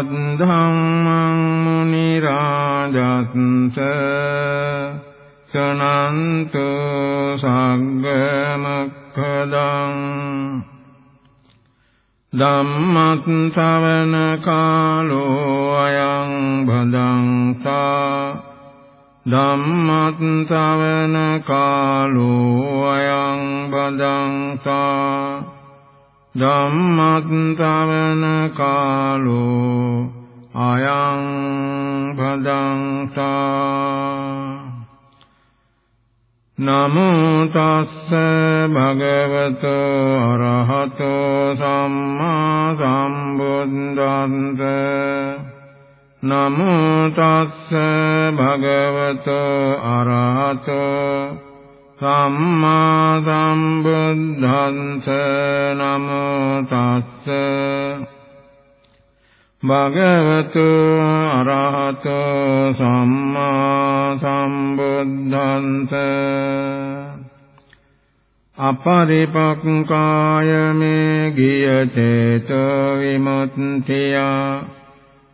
සද්ධම්මං මුනි රාජස්ස සනන්තු සග්ග මොක්ඛදං ධම්මත් අපරිපක්කාය මේ ගිය චේතෝ විමුක්තිය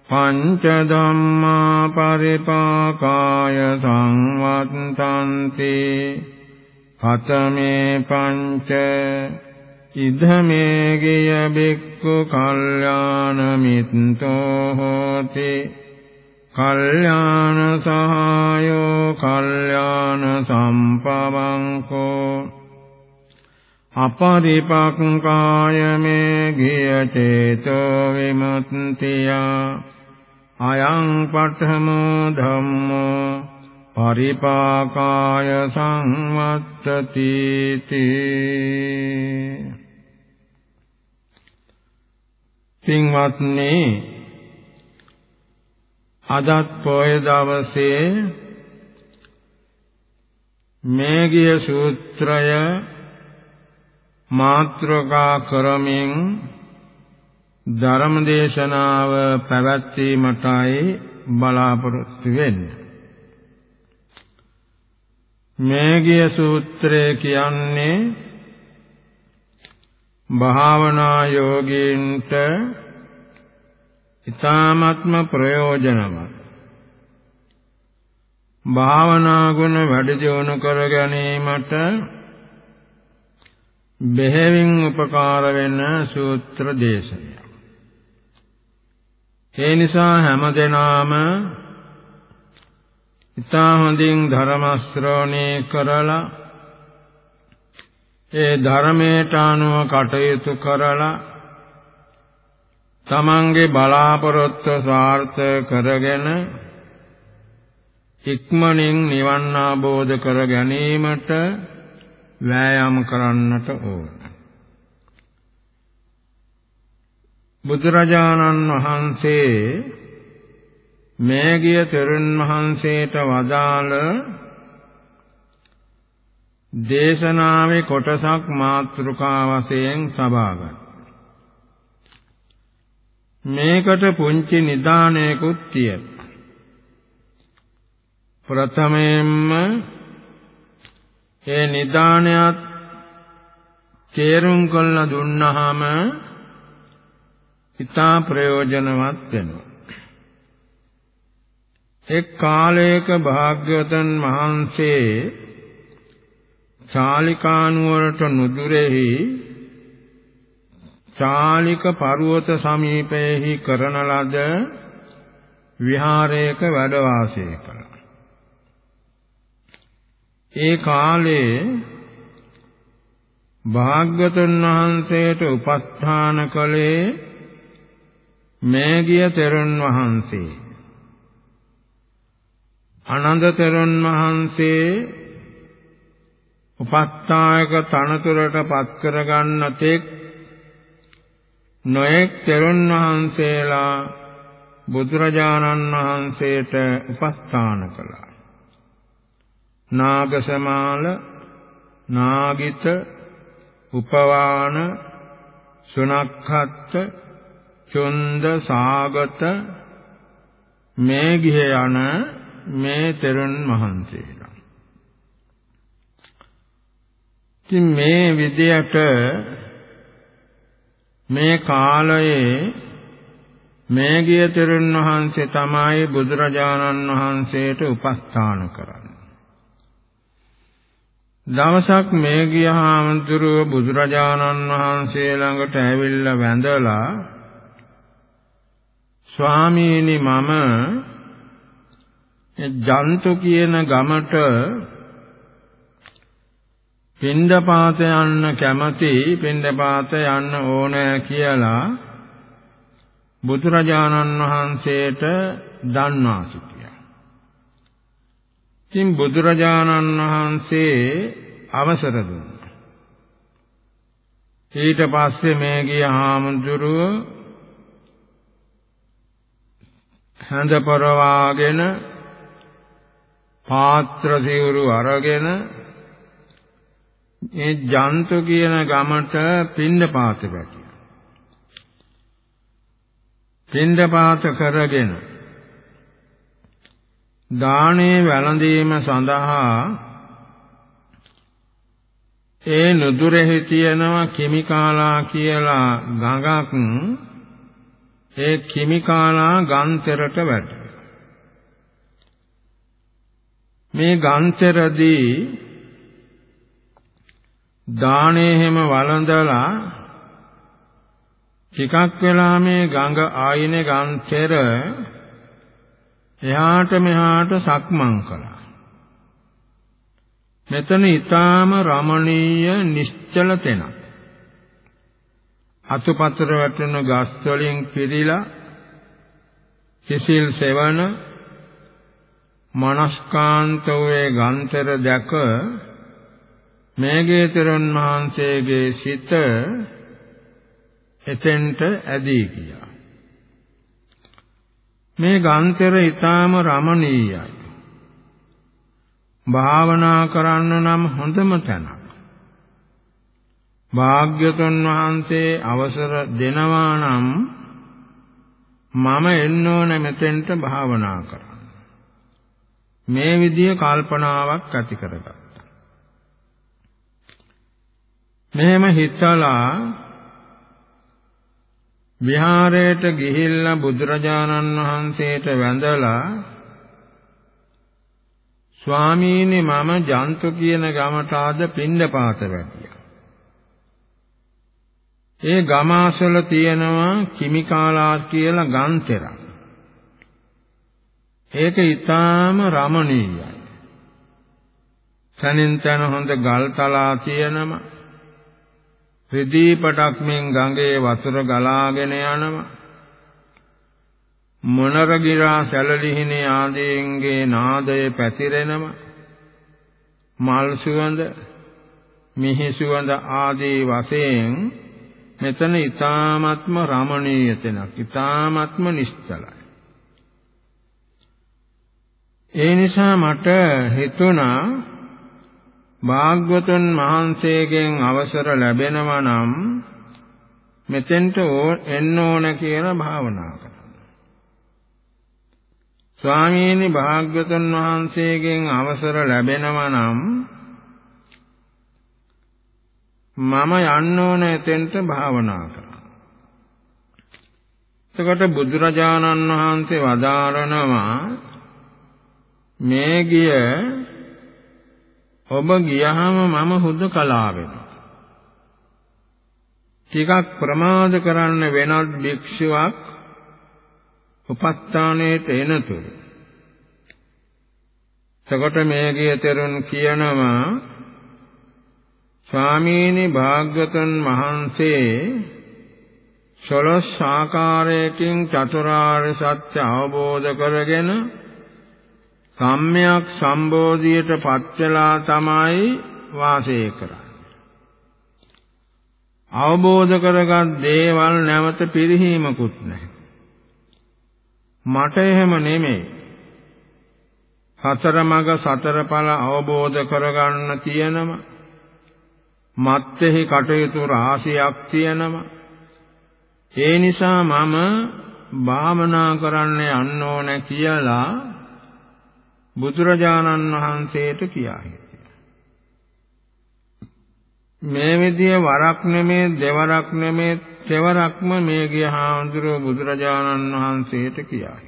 පංච ධම්මා පරිපාකාය සංවත්තන්ති කතමේ පංච ඉදමේ ගිය බික්ඛු කල්යාණ මිත්තෝ හෝති කල්යාණ සහායෝ කල්යාණ සම්පවංකෝ අපරිපක්ඛාය මේ ගිය චේතෝ විමුක්තිය। අයං පඨමෝ ධම්මෝ පරිපාකාය සංවත්තති පින්වත්නි අදත් පොය දවසේ මේගිය සූත්‍රය මාත්‍රකා කරමින් ධර්ම දේශනාව පැවැත්වීමටයි බලාපොරොත්තු වෙන්නේ. මේගිය සූත්‍රය කියන්නේ භාවනා යෝගීන්ට ඊ타ත්ම ප්‍රයෝජනවත්. භාවනා ගුණ වැඩි දියුණු කර ගැනීමට බෙහෙවින් උපකාර වෙන සූත්‍ර දේශනය. ඒ නිසා හැමදෙනාම ඉතා හොඳින් ධර්ම ශ්‍රවණය කරලා ඒ ධර්මයට අනුව කටයුතු කරලා තමන්ගේ බලාපොරොත්තු සාර්ථක කරගෙන ඉක්මනින් නිවන් අවබෝධ කර ගැනීමට වෑයම් කරන්නට ඕන. බුදුරජාණන් වහන්සේ මේගිය තෙරුන් වහන්සේට වදාළ දේශනාවේ කොටසක් මාතෘකා වශයෙන් සබාගත්. මේකට පුංචි නිදානයකුත් තියෙනවා. ප්‍රථමයෙන්ම ඒ නිදානයත් තේරුම් කරලා දුන්නාම ඉතා ප්‍රයෝජනවත් වෙනවා. එක් කාලයක භාග්‍යවතුන් වහන්සේ චාලිකානුවරට නුදුරෙහි චාලික පර්වත සමීපයේහි කරන ලද විහාරයක වැඩ වාසය කළා. ඒ කාලේ භාග්‍යවතුන් වහන්සේට උපස්ථාන කළේ මේගිය තෙරුන් වහන්සේ ආනන්ද තෙරුන් වහන්සේ උපස්ථායක තනතුරට පත් කරගන්න තෙක් නොඑක් තෙරුන් වහන්සේලා බුදුරජාණන් වහන්සේට උපස්ථාන කළා. නාගසමාල, නාගිත, උපවාන, සුනක්ඛත්, චුන්ද සාගත මේ ගිහ යන මේ තෙරුන් වහන්සේලා. ඉතින් මේ විදියට මේ කාලයේ මේ ගිය තෙරුන් වහන්සේ තමයි බුදුරජාණන් වහන්සේට උපස්ථාන කරන්නේ. දවසක් මේ ගිය හාමුදුරුව බුදුරජාණන් වහන්සේ ළඟට ඇවිල්ලා වැඳලා ස්වාමීනි මම ජන්තු කියන ගමට පින්දපාත යන්න කැමති පින්දපාත යන්න ඕනෑ කියලා බුදුරජාණන් වහන්සේට දන්වා සිටියා. ඉතින් බුදුරජාණන් වහන්සේ අවසර දුන්නා. ඊට පස්සේ මේ ගිය හාමුදුරුව හඳ පරවාගෙන පාත්‍ර සිවුරු අරගෙන මේ ජන්තු කියන ගමට පින්න පාත වැටි. පින්දපාත කරගෙන දානේ වැළඳීම සඳහා ඒ නුදුරෙහි තියෙනවා කිමිකාලා කියලා ගඟක්. ඒ කිමිකාලා ගන්තරට වැටෙනවා. මේ ගන්තරදී දානේ හැම වළඳලා ටිකක් වෙලා මේ ගඟ ආයිනේ ගන්තර එහාට මෙහාට සක්මන් කළා. මෙතන ඊටාම රමණීය නිශ්චල තැනක්. අතුපතර වැටෙන ගස් වලින් පිරීලා සිසිල් සෙවන මනස්කාන්ත වූ ගන්තර දැක මේගේතරන් වහන්සේගේ සිත එතෙන්ට ඇදී ගියා. මේ ගන්තර ඊටාම රමණීයයි. භාවනා කරන්න නම් හොඳම තැනක්. භාග්‍යතුන් වහන්සේ අවසර දෙනවා නම් මම එන්න ඕන මෙතෙන්ට භාවනා කරන්න. මේ විදිය කල්පනාවක් ඇති කරගත්තා. මෙහෙම හිතලා විහාරයට ගිහිල්ලා බුදුරජාණන් වහන්සේට වැඳලා ස්වාමීනි මම ජන්තු කියන ගමට ආද පින්ඩපාත වැටියා. ඒ ගම අසල තියෙනවා කිමිකාලා කියලා ගන්තරක්. ඒක ඊටාම රමණීයයි. තනින් තන හොඳ ගල්තලා තියෙනවා. රිදීපටක් මෙන් ගඟේ වතුර ගලාගෙන යනවා. මොනරගිරා සැලලිහිනේ ආදීන්ගේ නාදය පැතිරෙනවා. මල් සුවඳ මිහි සුවඳ ආදී වශයෙන් මෙතන ඊ타ත්ම රමණීය තැනක් ඊ타ත්ම නිශ්චලයි. ඒ නිසා මට හිතුණා භාග්‍යවතුන් වහන්සේගෙන් අවසර ලැබෙනවා නම් මෙතෙන්ට එන්න ඕන කියලා භාවනා කරන්න. ස්වාමීනි භාග්‍යවතුන් වහන්සේගෙන් අවසර ලැබෙනවා නම් මම යන්න ඕන එතෙන්ට භාවනා කරන්න. එතකොට බුදුරජාණන් වහන්සේ වදාරනවා මේ ගිය ඔබ ගියහම මම හුදකලා වෙනවා. ටිකක් ප්‍රමාද කරන්න වෙනත් භික්ෂුවක් උපස්ථානයේට එනතුරු. එතකොට මේගේ තෙරුන් කියනවා ස්වාමීනි භාග්‍යතුන් වහන්සේ සලස් ආකාරයකින් චතුරාර්ය සත්‍ය අවබෝධ කරගෙන සම්්‍යක් සම්බෝධියට පත් වෙලා තමයි වාසය කරන්නේ. අවබෝධ කරගත් දේවල් නැවත පිරිහීමකුත් නැහැ. මට එහෙම නෙමෙයි. සතර මග සතර ඵල අවබෝධ කරගන්න තියෙනම මත්ෙහි කටයුතු රාශියක් තියෙනම ඒ නිසා මම භාවනා කරන්න යන්න ඕන කියලා බුදුරජාණන් වහන්සේට කියා මේ විදිය වරක් නෙමේ දෙවරක් නෙමේ තෙවරක්ම මේ ගිය හාමුදුරුවෝ බුදුරජාණන් වහන්සේට කියා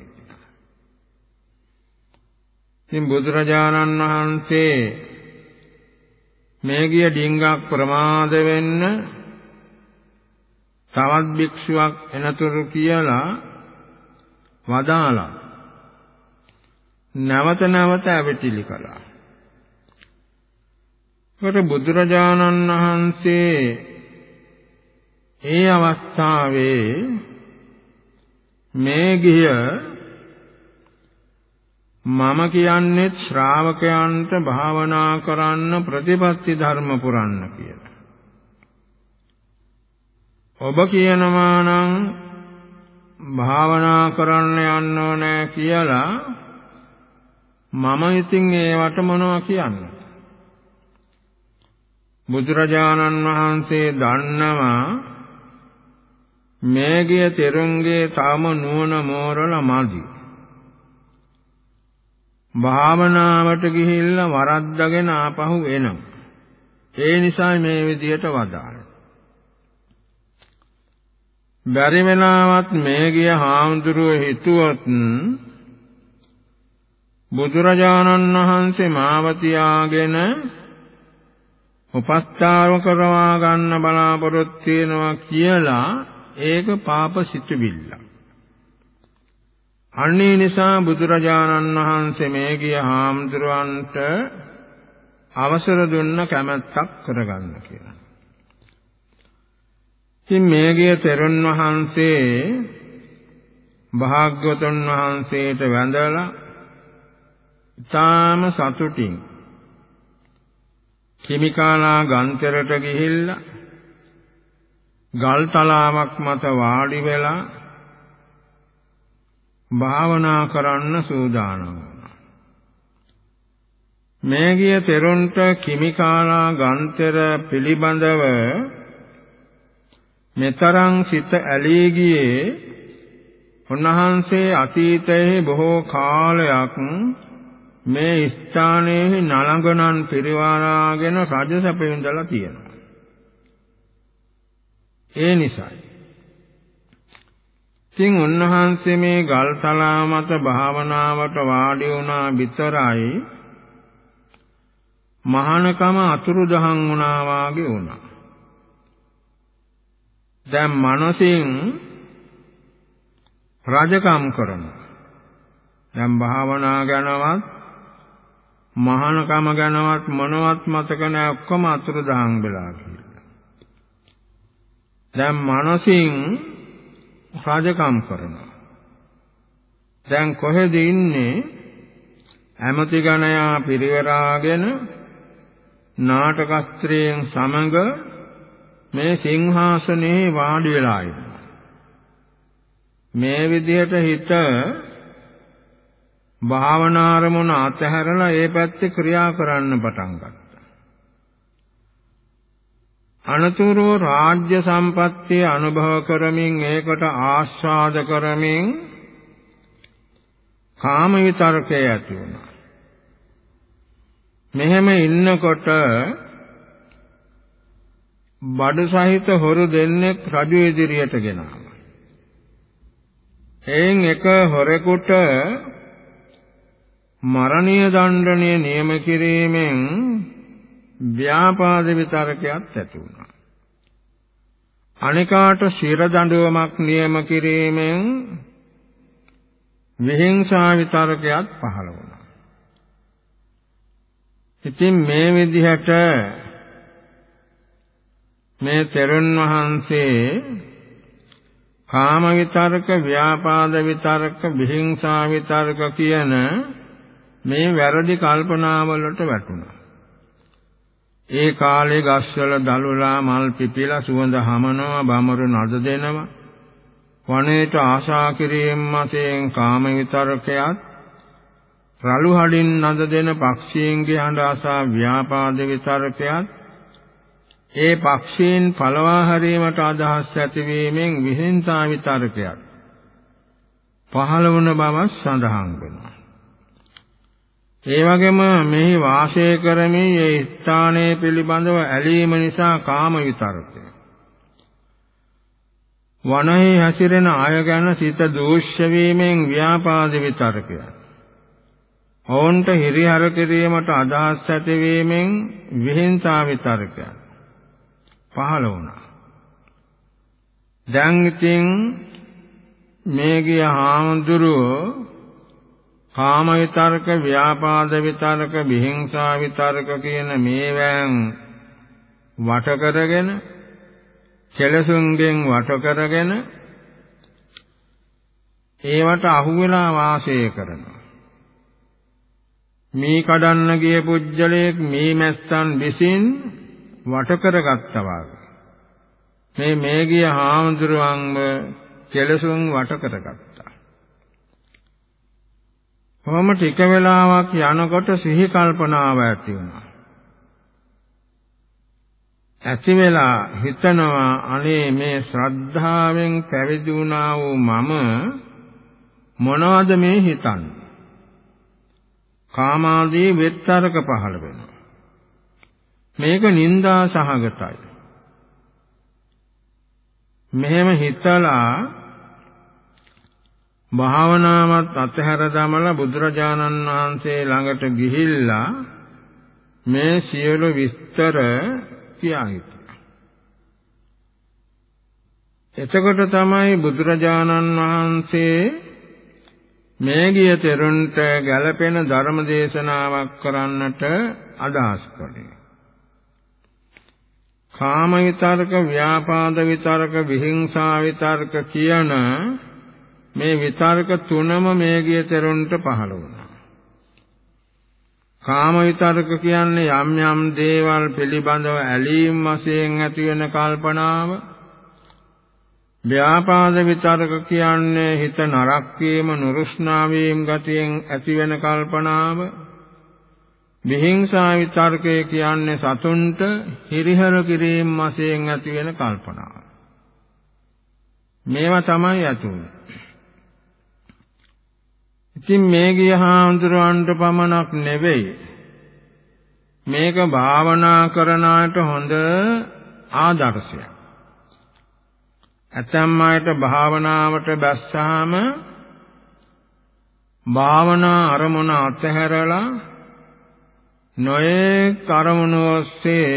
ඉතින් බුදුරජාණන් වහන්සේ මේ ගිය ඩිංගක් ප්‍රමාද වෙන්න තවත් භික්ෂුවක් එනතුරු කියලා වදාලා නැවත නැවත ඇවිටිලි කළා. ඒකට බුදුරජාණන් වහන්සේ ඒ අවස්ථාවේ මේ ගිය මම කියන්නේ ශ්‍රාවකයන්ට භාවනා කරන්න ප්‍රතිපත්ති ධර්ම පුරන්න කියලා. ඔබ කියනවා නම් භාවනා කරන්න යන්න ඕනේ කියලා මම ඉතින් ඒවට මොනවා කියන්නේ? බුදුරජාණන් වහන්සේ දන්නවා මේගිය තෙරුන්ගේ තාම නුවණ මෝරලා මදි. භාවනාවට ගිහිල්ලා වරද්දගෙන ආපහු එනවා. ඒ නිසා මේ විදියට වදාළා. බැරි වෙලාවත් මේ ගිය හාමුදුරුව හිතුවොත් බුදුරජාණන් වහන්සේ මාව තියාගෙන උපස්ථාව කරවා ගන්න බලාපොරොත්තු වෙනවා කියලා ඒක පාප සිතුවිල්ල. අන්නේ නිසා බුදුරජාණන් වහන්සේ මේ ගිය හාමුදුරුවන්ට අවසර දුන්න කැමැත්තක් කරගන්න කියලා. ඉතින් මේගිය තෙරුන් වහන්සේ භාග්‍යවතුන් වහන්සේට වැඳලා ඊටාම සතුටින්. කිමිකාලා ගන්තරට ගිහිල්ලා ගල් තලාවක් මත වාඩි වෙලා භාවනා කරන්න සූදානම් මේගිය තෙරුන්ට කිමිකාලා ගන්තර පිළිබඳව මෙතරම් සිත ඇලී ගියේ උන්වහන්සේ අතීතයේ බොහෝ කාලයක් මේ ස්ථානයේ නලංගනන් පරිවාරාගෙන රජසැප විඳලා තියෙනවා. ඒ නිසායි. ඉතින් උන්වහන්සේ මේ ගල්තලා මත භාවනාවට වාඩි වුණා විතරයි මහානකම අතුරුදහන් වුණා වාගේ වුණා. දැන් මනසින් රජකම් කරනවා. දැන් භාවනා ගැනවත් මහානකම ගැනවත් මොනවත් මතක නැහැ ඔක්කොම අතුරුදහන් වෙලා කියලා. දැන් මනසින් රජකම් කරනවා. දැන් කොහෙද ඉන්නේ? ඇමති ගණයා පිරිවරාගෙන නාටකස්ත්‍රයෙන් සමග මේ සිංහාසනේ වාඩි වෙලා ඉන්නවා. මේ විදිහට හිත භාවනාරමුණ අතහැරලා ඒ පැත්තේ ක්‍රියා කරන්න පටන් ගත්තා. අනතුරුව රාජ්‍ය සම්පත්තිය අනුභව කරමින් ඒකට ආස්වාද කරමින් කාම විතරකේ ඇති වුණා. මෙහෙම ඉන්නකොට බඩ සහිත හොරු දෙන්නෙක් රජු ඉදිරියට ගෙනාවා. එයින් එක හොරෙකුට මරණීය දණ්ඩනය නියම කිරීමෙන් ව්‍යාපාද විතරකයක් ඇති වුණා. අනිකාට ශිර දඬුවමක් නියම කිරීමෙන් විහිංසා විතරකයක් පහළ වුණා. ඉතින් මේ විදිහට මේ තෙරුන් වහන්සේ කාම විතරක, ව්‍යාපාද විතරක, විහිංසා විතරක කියන මේ වැරදි කල්පනාවලට වැටුණා. ඒ කාලේ ගස්වල දලුලා මල් පිපිලා සුවඳ හමනවා බමරු නද දෙනවා. වනයේට ආශා කිරීම මතයෙන් කාම විතරකයක් රළු හඩින් නද දෙන පක්ෂීන්ගේ හඬ ආසා ව්‍යාපාද විතරකයක් ඒ පක්ෂීන් පළවා හැරීමට අදහස් ඇතිවීමෙන් විහිංසා විතරකයක් පහළ වුණ බව සඳහන් වෙනවා ඒ වගේම මෙහි වාසය කරමින් ඒ ස්ථානයේ පිළිබඳව ඇලීම නිසා කාම විතරකය. වනහේ හැසිරෙන අය ගැන සිත දූෂ්‍ය වීමෙන් ව්‍යාපාද විතරකය. ඔවුන්ට හිරිහර කිරීමට අදහස් ඇතිවීමෙන් විහිංසා විතරකය. පහළ වුණා. දැන් ඉතින් මේ ගිය හාමුදුරුවෝ කාම විතරක, ව්‍යාපාද විතරක, විහිංසා විතරක කියන මේවැන් වට කරගෙන කෙලසුන්ගෙන් වට කරගෙන ඒවට අහු වෙලා වාසය කරනවා. මේ කඩන්න ගිය පුජ්‍යලයක් මේ මැස්සන් විසින් වට කරගත්තා වගේ. මේ මේ ගිය හාමුදුරුවන්ව කෙලසුන් වට කරගත්තා. කොහොම ටික වෙලාවක් යනකොට සිහි කල්පනාව ඇති වුණා. ඇති වෙලා හිතනවා අනේ මේ ශ්‍රද්ධාවෙන් පැවිදි වුණා වූ මම මොනවද මේ හිතන්නේ? කාමාදී වෙත්තරක පහළ වෙනවා. මේක නිന്ദා සහගතයි. මෙහෙම හිතලා භාවනාවත් අතහැර දමලා බුදුරජාණන් වහන්සේ ළඟට ගිහිල්ලා මේ සියලු විස්තර කියා හිටියා. එතකොට තමයි බුදුරජාණන් වහන්සේ මේ ගිය තෙරුන්ට ගැළපෙන ධර්ම දේශනාවක් කරන්නට අදහස් කළේ. කාම විතරක, ව්‍යාපාද විතරක, විහිංසා විතරක කියන මේ විතරක තුනම මේ ගිය තෙරුන්ට පහළ වුණා. කාම විතරක කියන්නේ යම් යම් දේවල් පිළිබඳව ඇලීම් වශයෙන් ඇති වෙන කල්පනාව. ව්‍යාපාද විතරක කියන්නේ හිත නරක් වීම, නුරුස්නා වීම ගතියෙන් ඇති වෙන කල්පනාව. විහිංසා විතර්කය කියන්නේ සතුන්ට හිරිහර කිරීම වශයෙන් ඇති වෙන කල්පනාව. මේවා තමයි අතුනේ. ඉතින් මේ ගිය හාමුදුරුවන්ට පමණක් නෙවෙයි මේක භාවනා කරන අයට හොඳ ආදර්ශයක්. ඇතැම් අයට භාවනාවට බැස්සාම භාවනා අරමුණ අතහැරලා නොයේ කරමුණු ඔස්සේ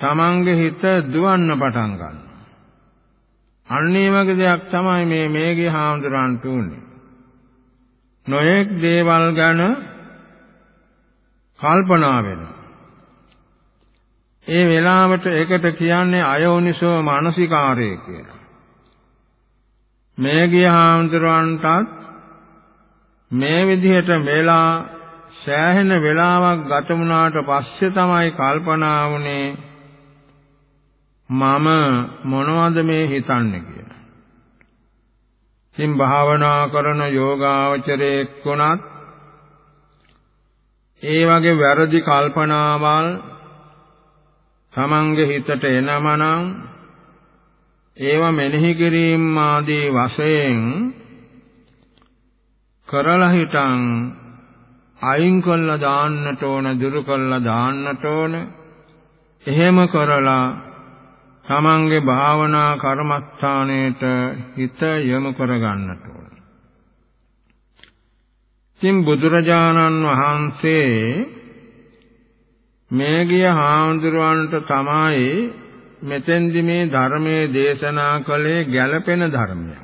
තමන්ගේ හිත දුවන්න පටන් ගන්නවා. අන්නේ වගේ දෙයක් තමයි මේ මේගේ හාමුදුරන්ට උනේ. නොයෙක් දේවල් ගැන කල්පනා වෙනවා. ඒ වෙලාවට ඒකට කියන්නේ අයෝනිසෝ මානසිකාරය කියලා. මේ ගිය හාමුදුරන්ටත් මේ විදිහට වෙලා සෑහෙන වෙලාවක් ගත වුණාට පස්සේ තමයි කල්පනා වුනේ මම මොනවද මේ හිතන්නේ කියලා. ඉතින් භාවනා කරන යෝගාවචරයෙක් වුණත් ඒ වගේ වැරදි කල්පනාවල් තමන්ගේ හිතට එනමනම් ඒව මෙනෙහි කිරීම ආදී වශයෙන් කරලා හිටන් අයින් කළා දාන්නට ඕන දුරු කළා දාන්නට ඕන. එහෙම කරලා තමන්ගේ භාවනා කර්මස්ථානයට හිත යොමු කරගන්නට ඕන. ඉතින් බුදුරජාණන් වහන්සේ මේ ගිය හාමුදුරුවන්ට තමයි මෙතෙන්දි මේ ධර්මයේ දේශනා කළේ ගැළපෙන ධර්මයක්.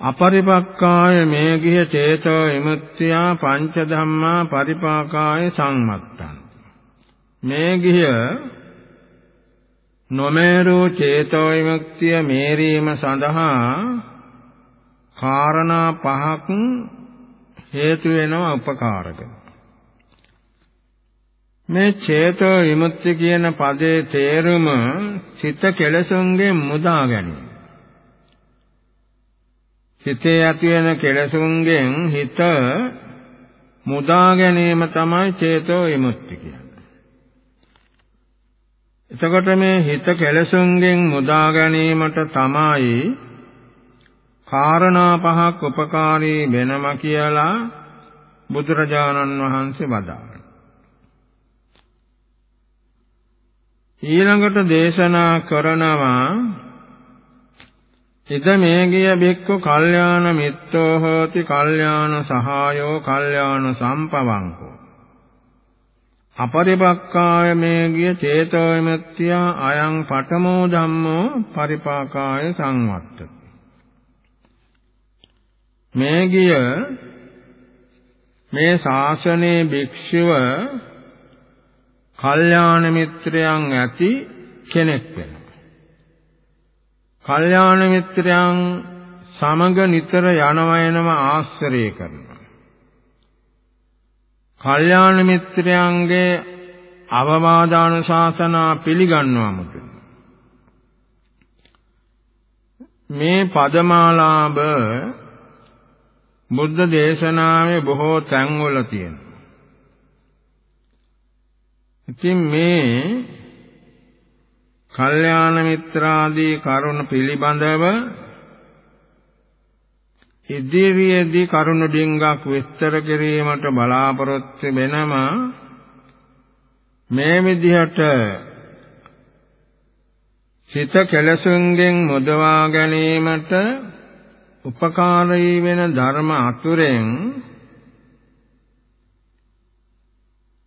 අපරිපක්කාය මේ ගිය චේතෝ විමුක්තියා පංච ධම්මා පරිපාකාය සම්මත්තං මේ ගිය නොමේරෝ චේතෝ විමුක්තිය මේරීම සඳහා කාරණා පහක් හේතු වෙනවා උපකාරක. මේ චේතෝ විමුක්ති කියන පදේ තේරුම සිත කෙලසුන්ගෙන් මුදා ගැනීම. සිතේ ඇති වෙන කෙලසුන්ගෙන් හිත මුදා ගැනීම තමයි චේතෝ විමුක්ති කියන්නේ. එතකොට මේ හිත කෙලසුන්ගෙන් මුදා ගැනීමට තමයි කාරණා පහක් උපකාරී වෙනම කියලා බුදුරජාණන් වහන්සේ වදාළා. ඊළඟට දේශනා කරනවා ඉද මේගිය බික්කු කල්යාණ මිත්තෝ හෝති කල්යාණ සහායෝ කල්යාණ සම්පවංකෝ අපරිපක්කාය මේගිය චේතෝ විමුක්තිය අයං පඨමෝ ධම්මෝ පරිපාකාය සංවත්තති මේගිය මේ ශාසනයේ භික්ෂුව කල්යාණ මිත්‍රයන් ඇති කෙනෙක් වෙනවා කල්යාණ මිත්‍රයන් සමග නිතර යනවා එනම ආශ්‍රය කරනවා. කල්යාණ මිත්‍රයන්ගේ අවවාදාන ශාසනා පිළිගන්නවමුද මේ පදමාලාභ බුද්ධ දේශනාවේ බොහෝ තැන්වල තියෙනවා. ඉතින් මේ කල්යාණ මිත්‍රාදී කරුණ පිළිබඳව ඉදිරියේදී කරුණ ඩිංගක් විස්තර කිරීමට බලාපොරොත්තු වෙනම මේ විදිහට සිත කෙලසුන්ගෙන් මුදවා ගැනීමට උපකාරී වෙන ධර්ම අතුරෙන්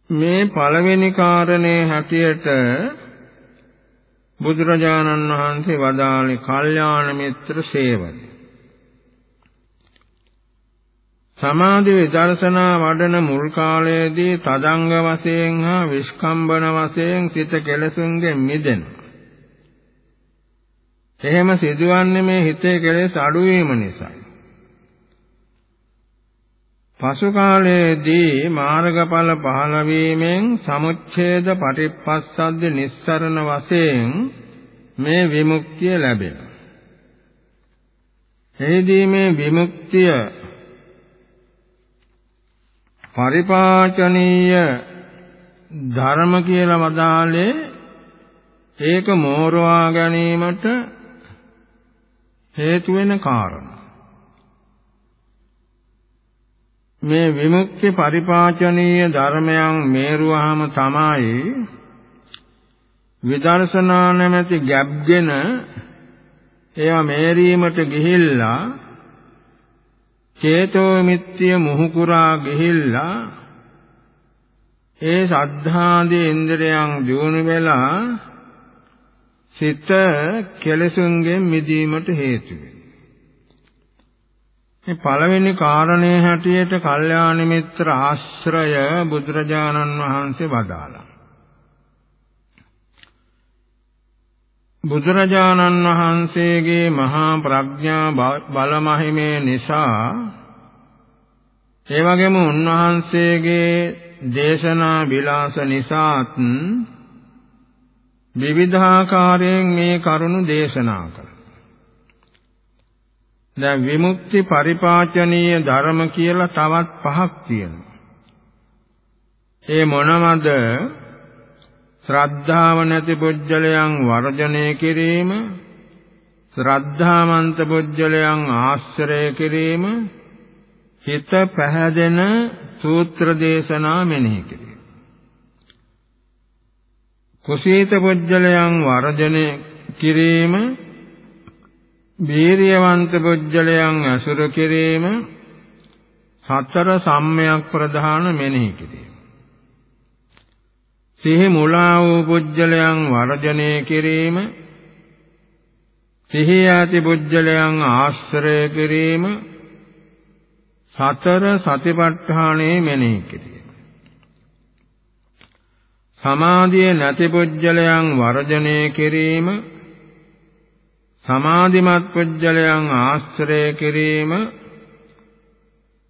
මේ පළවෙනි කාරණේ හැටියට බුදුරජාණන් වහන්සේ වදාළේ කල්යාණ මිත්‍ර සේවය. සමාධි විදර්ශනා වඩන මුල් කාලයේදී තදංග වශයෙන් හා විස්කම්බන වශයෙන් සිත කෙලසුන්ගෙන් මිදෙන. එහෙම සිදුවන්නේ මේ හිතේ කෙලෙස් අඩුවීම නිසායි. පසු කාලයේදී මාර්ගඵල පහළ වීමෙන් සමුච්ඡේද පටිපස්සද්ද නිස්සරණ වශයෙන් මේ විමුක්තිය ලැබෙනවා. එහිදී මේ විමුක්තිය පරිපාචනීය ධර්ම කියලා වදාලේ ඒක මෝරවා ගැනීමට හේතු වෙන කාරණා. මේ විමුක්ති පරිපාචනීය ධර්මයන් මේරුවාම තමයි විදර්ශනා නැමැති ගැබ්ගෙන ඒවා මේරීමට ගිහිල්ලා චේතෝ මිත්‍ය මුහුකුරා ගිහිල්ලා ඒ සද්ධාදී ඉන්ද්‍රයන් දියුණු වෙලා සිත කෙලසුන්ගෙන් මිදීමට හේතු වෙනවා මේ පළවෙනි කාරණේ හැටියට කල්යාණ මිත්‍ර ආශ්‍රය බුදුරජාණන් වහන්සේ වදාළා. බුදුරජාණන් වහන්සේගේ මහා ප්‍රඥා බලමහිමේ නිසා ඒ වගේම උන්වහන්සේගේ දේශනා විලාස නිසාත් විවිධාකාරයෙන් මේ කරුණු දේශනා කළා. දැන් විමුක්ති පරිපාචනීය ධර්ම කියලා තවත් පහක් තියෙනවා. ඒ මොනවද? ශ්‍රද්ධාව නැති පුජ්‍යලයන් වර්ජනය කිරීම, ශ්‍රද්ධාමන්ත පුජ්‍යලයන් ආශ්‍රය කිරීම, හිත පැහැදෙන සූත්‍ර දේශනා මෙනෙහි කිරීම. කුසීත පුජ්‍යලයන් වර්ජනය කිරීම වීරියවන්ත පුජ්‍යලයන් අසුර කිරීම සතර සම්මයක් ප්‍රධාන මෙනෙහි කිරීම. සිහි මුලා වූ පුජ්‍යලයන් වර්ජනය කිරීම සිහි ඇති පුජ්‍යලයන් ආශ්‍රය කිරීම සතර සතිපට්ඨානයේ මෙනෙහි කිරීම. සමාධිය නැති පුජ්‍යලයන් වර්ජනය කිරීම සමාධිමත් පුජ්‍යලයන් ආශ්‍රය කිරීම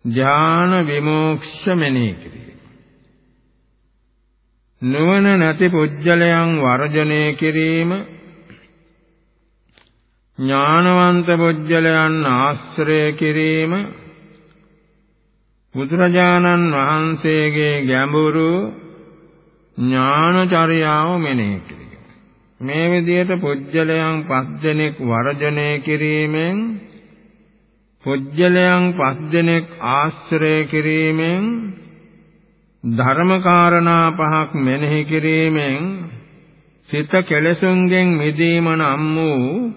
ඥාන විමෝක්ෂ මෙනෙහි කිරීම නුවණ නැති පුජ්‍යලයන් වර්ජනය කිරීම. ඥානවන්ත පුජ්‍යලයන් ආශ්‍රය කිරීම. බුදුරජාණන් වහන්සේගේ ගැඹුරු ඥානචර්යාව මෙනෙහි කිරීම. මේ විදිහට පුජ්‍යලයන් පස් දෙනෙක් වර්ජනය කිරීමෙන් පුජ්‍යලයන් පස් දෙනෙක් ආශ්‍රය කිරීමෙන් ධර්මකාරණා පහක් මෙනෙහි කිරීමෙන් සිත කෙලසුන්ගෙන් මිදීම නම් වූ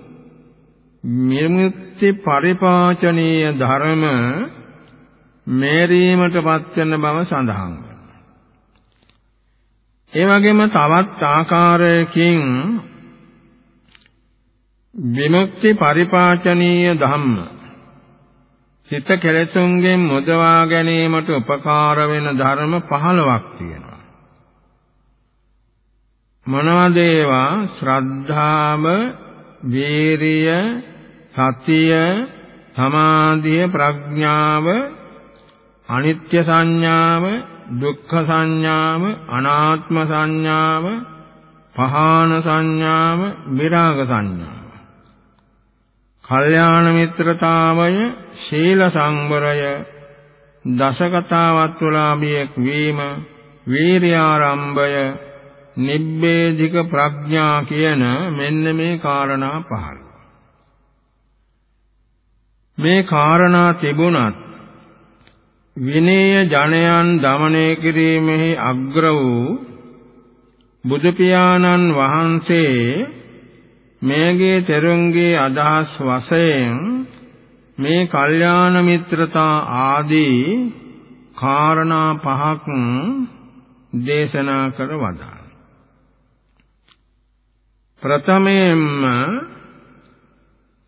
මිමුක්ති පරිපාචනීය ධර්ම මේරීමටපත් වෙන බව සඳහන් වෙනවා. ඒ වගේම තවත් ආකාරයකින් විමුක්ති පරිපාචනීය ධම්ම සිත කෙලෙසුන්ගෙන් මුදවා ගැනීමට උපකාර වෙන ධර්ම 15ක් තියෙනවා. මොනවද ඒවා? ශ්‍රද්ධාව, වීරිය, සතිය, සමාධිය, ප්‍රඥාව, අනිත්‍ය සංඥාව, දුක්ඛ සංඥාව, අනාත්ම සංඥාව, පහාන සංඥාව, විරාග සංඥාව. කල්යාණ මිත්‍රතාවය, ශීල සංවරය, දසකතාවත්වලාභියෙක් වීම, වීර්යාරම්භය, නිබ්බේධික ප්‍රඥා කියන මෙන්න මේ කාරණා පහයි. මේ කාරණා තිබුණත් විනේය ජනයන් দমনය කිරීමෙහි අග්‍ර වූ බුදු පියාණන් වහන්සේ මේගේ තෙරුන්ගේ අදහස් වශයෙන් මේ කල්යාණ මිත්‍රතා ආදී කාරණා පහක් දේශනා කර වදාළා. ප්‍රථමයෙන්ම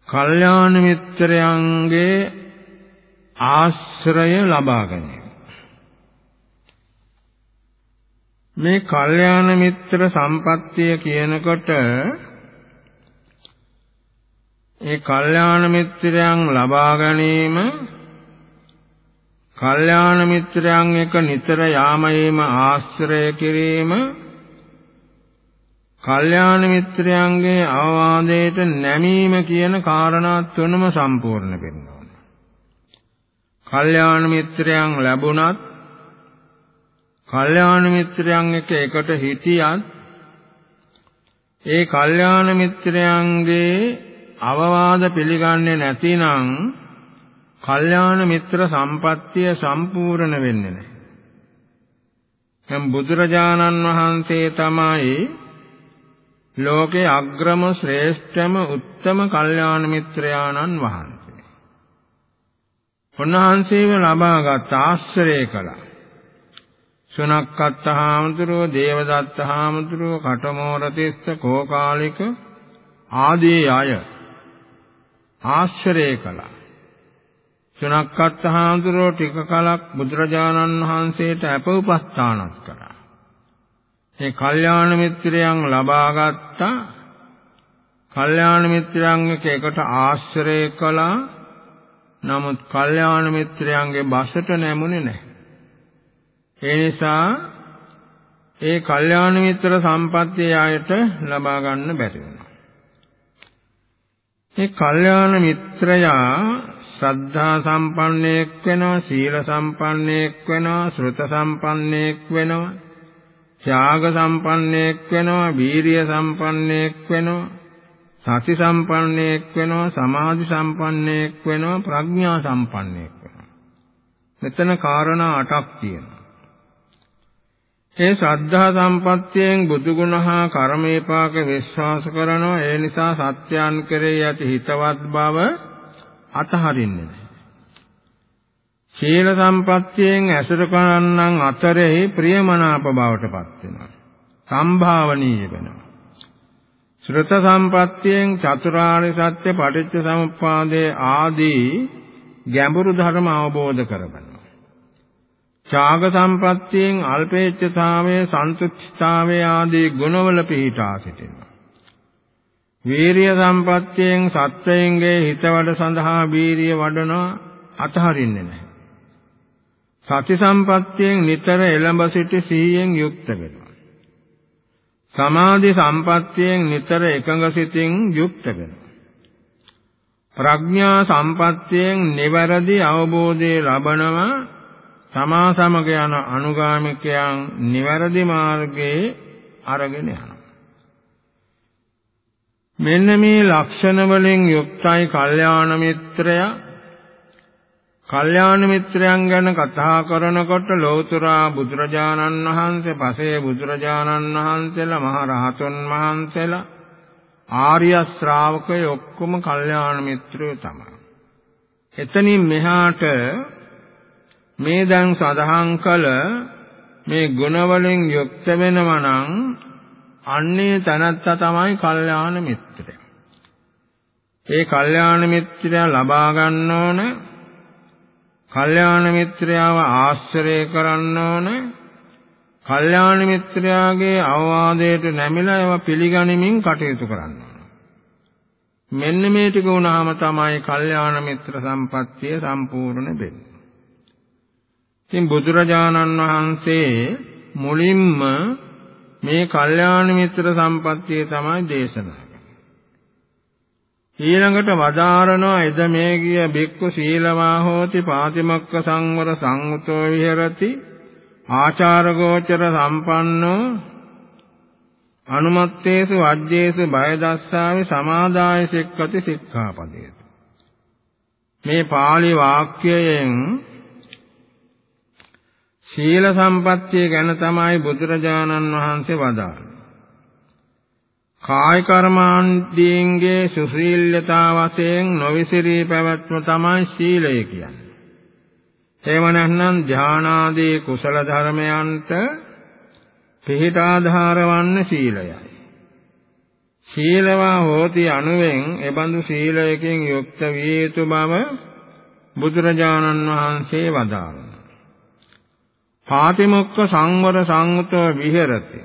කල්යාණ මිත්‍රයන්ගේ ආශ්‍රය ලබා ගැනීම. මේ කල්යාණ මිත්‍ර සම්පත්තිය කියනකොට ඒ කල්යාණ මිත්‍රයන් ලබා ගැනීම කල්යාණ මිත්‍රයන් එක නිතර යාමයේම ආශ්‍රය කිරීම කල්යාණ මිත්‍රයන්ගේ අවවාදයට නැමීම කියන කාරණා තුනම සම්පූර්ණ වෙන්න ඕනේ. කල්යාණ මිත්‍රයන් ලැබුණත් කල්යාණ මිත්‍රයන් එක්ක එකට හිටියත් ඒ කල්යාණ මිත්‍රයන්ගේ අවවාද පිළිගන්නේ නැතිනම් කල්යාණ මිත්‍ර සම්පත්තිය සම්පූර්ණ වෙන්නේ නැහැ. දැන් බුදුරජාණන් වහන්සේ තමයි ලෝකේ අග්‍රම ශ්‍රේෂ්ඨම උත්තම කල්යාණ මිත්‍රයාණන් වහන්සේ. උන්වහන්සේව ලබාගත් ආශ්‍රය කළා. සුනක්කත් හාමුදුරුව, දේවදත්ත හාමුදුරුව, කටමෝරතිස්ස, කෝකාලික ආදී අය ආශ්‍රය කළා. සුනක්කත් හාමුදුරුව ටික කලක් බුදුරජාණන් වහන්සේට අප උපස්ථානත් කළා. මේ කල්යාණ මිත්‍රයන් ලබාගත්තා කල්යාණ මිත්‍රයන් එකට ආශ්‍රය කළා නමුත් කල්යාණ මිත්‍රයන්ගේ බසට නැමුනේ නැහැ ඒ නිසා ඒ කල්යාණ මිත්‍ර සම්පත්තිය ආයත ලබා ගන්න බැරි වුණා මේ කල්යාණ මිත්‍රයා ශ්‍රද්ධා සම්පන්නෙක් වෙනවා සීල සම්පන්නෙක් වෙනවා ශ්‍රුත සම්පන්නෙක් වෙනවා ත්‍යාග සම්පන්නෙක් වෙනවා, වීරිය සම්පන්නෙක් වෙනවා, සති සම්පන්නෙක් වෙනවා, සමාධි සම්පන්නෙක් වෙනවා, ප්‍රඥා සම්පන්නෙක් වෙනවා. මෙතන කාරණා 8ක් තියෙනවා. ඒ ශ්‍රද්ධා සම්පත්තියෙන් බුදුගුණ හා කර්මේපාක විශ්වාස කරනවා. ඒ නිසා සත්‍යයන් කෙරෙහි ඇති හිතවත් බව අතහරින්නේ නැහැ. සීල සම්පත්තියෙන් ඇසුර කරන්නන් අතරෙහි ප්‍රියමනාප බවට පත් වෙනවා. සම්භාවනීය වෙනවා. ශ්‍රත සම්පත්තියෙන් චතුරාර්ය සත්‍ය පටිච්ච සමුප්පාදේ ආදී ගැඹුරු ධර්ම අවබෝධ කරගන්නවා. ඡාග සම්පත්තියෙන් අල්පේච්ඡතාවයේ සන්තුෂ්ඨතාවයේ ආදී ගුණවල පිහිටා සිටිනවා. වීරිය සම්පත්තියෙන් සත්වයන්ගේ හිතවඩ සඳහා වීරිය වඩනවා අතහරින්නේ නැහැ. සති සම්පත්තියෙන් නිතර එළඹ සිටි සිහියෙන් යුක්ත වෙනවා. සමාධි සම්පත්තියෙන් නිතර එකඟ සිතින් යුක්ත වෙනවා. ප්‍රඥා සම්පත්තියෙන් නිවැරදි අවබෝධය ලබනවා තමා සමග යන අනුගාමිකයන් නිවැරදි මාර්ගයේ අරගෙන යනවා. මෙන්න මේ ලක්ෂණ වලින් යුක්තයි කල්යාණ මිත්‍රයා කල්යාණ මිත්‍රයන් ගැන කතා කරනකොට ලෞතර බුදුරජාණන් වහන්සේ පසේ බුදුරජාණන් වහන්සේලා මහ රහතන් වහන්සේලා ආර්ය ශ්‍රාවකයෝ ඔක්කොම කල්යාණ මිත්‍රයෝ තමයි. එතනින් මෙහාට මේ දැන් සඳහන් කළ මේ ගුණවලින් යුක්ත වෙනවා නම් අන්නේ තනත්තා තමයි කල්යාණ මිත්‍රය. ඒ කල්යාණ මිත්‍රයා ලබා ගන්න ඕන කල්යාණ මිත්‍රයාව ආශ්‍රය කරන්න ඕන කල්යාණ මිත්‍රයාගේ අවවාදයට නැමිලා ඒවා පිළිගනිමින් කටයුතු කරන්න ඕන මෙන්න මේ ටික වුණාම තමයි කල්යාණ මිත්‍ර සම්පත්තිය සම්පූර්ණ වෙන්නේ ඉතින් බුදුරජාණන් වහන්සේ මුලින්ම මේ කල්යාණ මිත්‍ර සම්පත්තිය තමයි දේශනා ඊළඟට වදාරනවා එද මේ ගිය බික්කු සීලවා හෝති පාතිමක්ක සංවර සංඋතෝ විහෙරති ආචාර ගෝචර සම්පන්නෝ අනුමත්තේසු වජ්ජේසු බය දස්සාවි සමාදාය සික්කති සික්ඛාපදේතු. මේ pāli වාක්‍යයෙන් සීල සම්පත්තිය ගැන තමයි බුදුරජාණන් වහන්සේ වදාළේ කාය කර්මාන්තීන්ගේ සුශීල්‍යතා වශයෙන් නොවිසිරී පැවැත්ම තමයි සීලය කියන්නේ. එහෙම නැත්නම් ධානාදී කුසල ධර්මයන්ට පිහිට ආධාර වන්න සීලයයි. සීලවා හෝති අනුවෙන් එබඳු සීලයකින් යුක්ත විය යුතු බව බුදුරජාණන් වහන්සේ වදාළා. පාතිමොක්ඛ සංවර සංගතව විහෙරති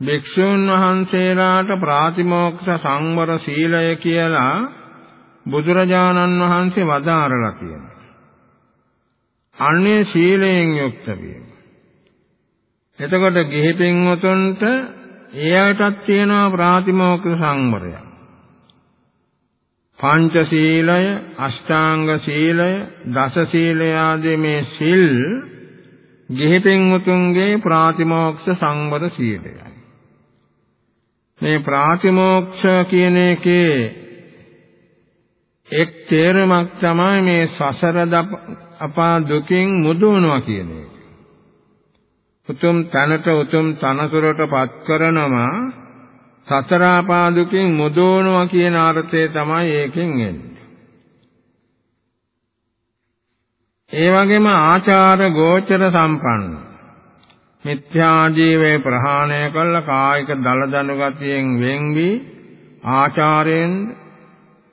භික්ෂුන් වහන්සේලාට ප්‍රාතිමෝක්ෂ සංවර සීලය කියලා බුදුරජාණන් වහන්සේ වදාරලා තියෙනවා. අන්නේ සීලයෙන් යුක්ත වීම. එතකොට ගිහි පින්වතුන්ට ඒ අයටත් තියෙනවා ප්‍රාතිමෝක්ෂ සංවරය. පංච සීලය, අෂ්ටාංග සීලය, දස සීලය ආදී මේ සිල් ගිහි පින්වතුන්ගේ ප්‍රාතිමෝක්ෂ සංවර සීලයයි. මේ ප්‍රාතිමෝක්ෂ කියන එකේ එක් තේරුමක් තමයි මේ සසර අපා දුකින් මුදවනවා කියන එක. උතුම් තනට උතුම් තනසුරටපත් කරනවා සතර අපා දුකින් මුදවනවා කියන අර්ථය තමයි ඒකෙන් එන්නේ. ඒ වගේම ආචාර ගෝචර සම්පන්න මිත්‍යා ජීවේ ප්‍රහාණය කළ කායික දලදනු ගතියෙන් වෙන් වී ආචාරයෙන්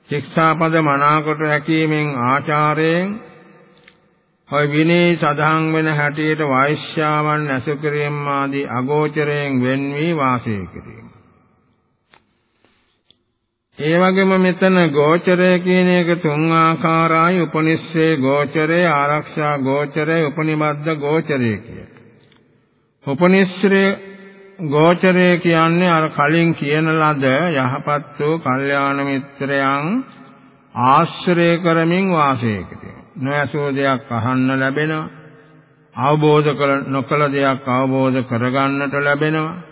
ශික්ෂාපද මනාකොට රැකීමෙන් ආචාරයෙන් හොය විනී සදාන් වෙන හැටියට වෛශ්‍යාවන් ඇසු කිරීම ආදී අගෝචරයෙන් වෙන් වී වාසය කිරීම. ඒ වගේම මෙතන ගෝචරය කියන එක තුන් ආකාරයි උපනිස්සේ ගෝචරය ආරක්ෂා ගෝචරය උපනිබද්ධ ගෝචරය කියලා. උපනිශ්‍රය ගෝචරය කියන්නේ අර කලින් කියන ලද යහපත් වූ කල්යාණ මිත්‍රයන් ආශ්‍රය කරමින් වාසය කිරීම. නොයසෝ දෙයක් අහන්න ලැබෙනවා. අවබෝධ කළ නොකළ දෙයක් අවබෝධ කරගන්නට ලැබෙනවා.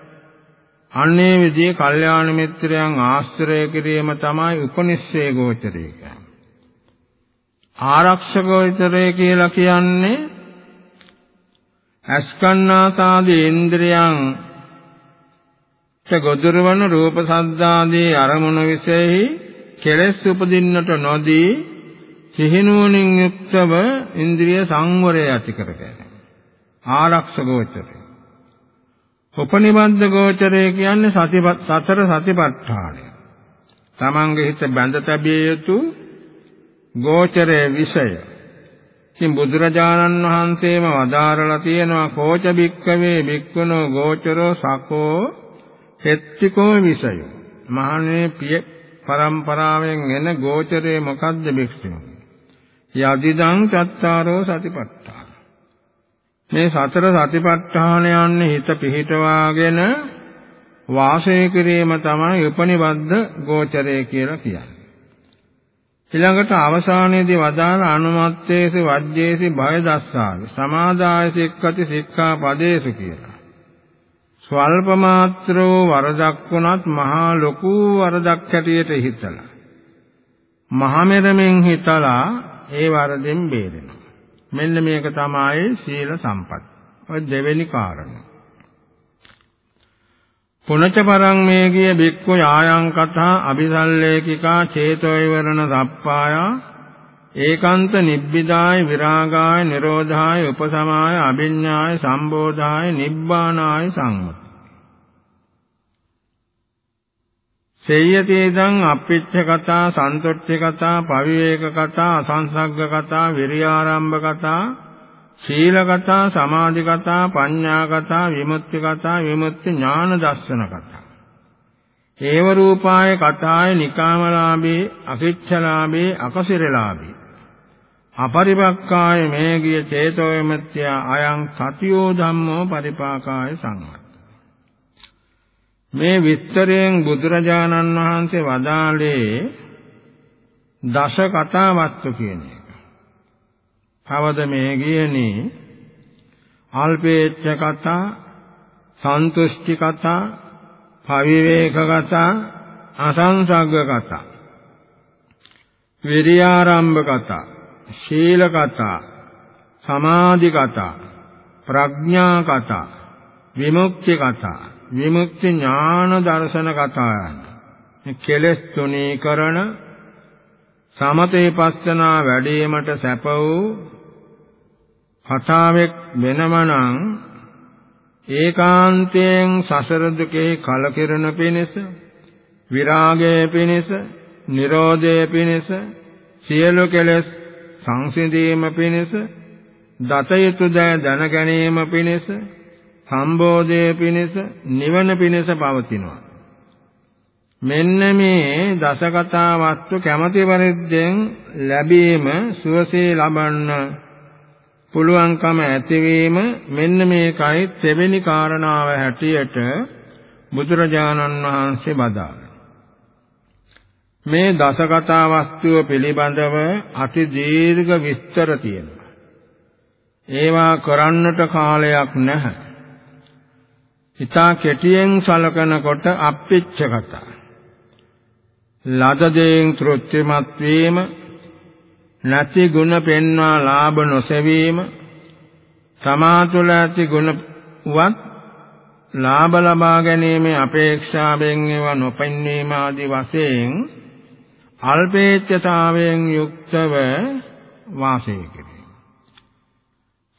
අන්නේ විදිහේ කල්යාණ මිත්‍රයන් ආශ්‍රය කිරීම තමයි උපනිශ්‍රය ගෝචරය කියන්නේ. ආරක්ෂක ගෝචරය කියලා කියන්නේ අස්කන්නාසාදී ඉන්ද්‍රයන් ගොදුරවන රූප සද්දාදී අරමුණු විශේෂෙහි කෙලෙස් උපදින්නට නොදී සිහිනුවණින් යුක්තව ඉන්ද්‍රිය සංවරය ඇති කරගන්න. ආරක්ෂක ගෝචරය. උපනිබද්ධ ගෝචරය කියන්නේ සතිපත් සතර සතිපට්ඨානය. තමන්ගේ හිත බැඳ තැබිය යුතු ගෝචරයේ විෂය ඉතින් බුදුරජාණන් වහන්සේම වදාරලා තියෙනවා කෝච බික්කවේ බික්කනෝ ගෝචරෝ සකෝ හෙත්තිකෝ විසය. මහණේ පිය පරම්පරාවෙන් එන ගෝචරේ මොකද්ද බික්ෂුණී? යදිදං චත්තාරෝ සතිපට්ඨාන. මේ සතර සතිපට්ඨානයන්නේ හිත පිහිටවාගෙන වාසය කිරීම තමයි උපනිබද්ධ ගෝචරය කියලා කියන්නේ. ඊළඟට අවසානයේදී වදාළ අනුමත්තේසු වජ්ජේසි භය දස්සාවි සමාදාය සික්ඛති සික්ඛා පදේසු කියලා. ස්වල්ප මාත්‍රෝ වරදක් වුණත් මහා ලොකු වරදක් හැටියට හිතලා මහා මෙරමින් හිතලා ඒ වරදෙන් බේරෙනවා. මෙන්න මේක තමයි සීල සම්පත්. ඔය දෙවෙනි කාරණා. පුනච පරං මේගිය බික්ඛු යායන් කතා අபிසල්ලේකිකා චේතෝ විවරණ සප්පායා ඒකාන්ත නිබ්බිදාය විරාගාය නිරෝධාය උපසමාය අභිඤ්ඤාය සම්බෝධාය නිබ්බානාය සංවත සේයතේදං අප්පිච්ඡ කතා සන්තුට්ඨ කතා පවිවේක කතා අසංසග්ග කතා විරියාරම්භ කතා සීල කතා සමාධි කතා පඤ්ඤා කතා විමුක්ති කතා විමුක්ති ඥාන දර්ශන කතා ඒව රූපාය කතාය නිකාමලාභේ අකිච්ඡලාභේ අකසිරලාභේ. අපරිපක්කාය මේ ගිය චේතෝ විමුක්තිය අයං සතියෝ ධම්මෝ පරිපාකාය සංඝ මේ විස්තරයෙන් බුදුරජාණන් වහන්සේ වදාළේ දස කතාවත්තු කියන එක. කවද මේ කියන්නේ අල්පේච්ඡ කතා, සන්තුෂ්ටි කතා, පවිවේක කතා, අසංසග්ග කතා, විරියාරම්භ කතා, ශීල කතා, සමාධි කතා, ප්‍රඥා කතා, විමුක්ති කතා විමුක්ති ඥාන දර්ශන කතායන් කෙලෙස් තුනීකරණ සමතේ පස්සනා වැඩිවීමට සැප වූ කතාවෙක් වෙනමනම් ඒකාන්තයෙන් සසර දුකේ කලකිරණ පිණිස විරාගයේ පිණිස නිරෝධයේ පිණිස සියලු කෙලෙස් සංසිඳීම පිණිස දත යුතු දෑ දැන ගැනීම පිණිස සම්බෝධය පිණිස නිවන පිණිස පවතිනවා. මෙන්න මේ දසකතා වස්තු කැමැති පරිද්දෙන් ලැබීම සුවසේ ලබන්න පුළුවන්කම ඇතිවීම මෙන්න මේකයි තෙවෙනි කාරණාව හැටියට බුදුරජාණන් වහන්සේ බදාළා. මේ දසකතා වස්තුව පිළිබඳව අති දීර්ඝ විස්තර තියෙනවා. ඒවා කරන්නට කාලයක් නැහැ. හිතා කෙටියෙන් සලකනකොට අප්පිච්ච කතා. ලද දෙයින් තෘප්තිමත් වීම නැති ගුණ පෙන්වා ලාභ නොසෙවීම තමා තුළ ඇති ගුණ වත් ලාභ ලබා ගැනීමේ අපේක්ෂාවෙන් ඒවා නොපෙන්වීම ආදී වශයෙන් අල්පේච්ඡතාවයෙන් යුක්තව වාසය කිරීම.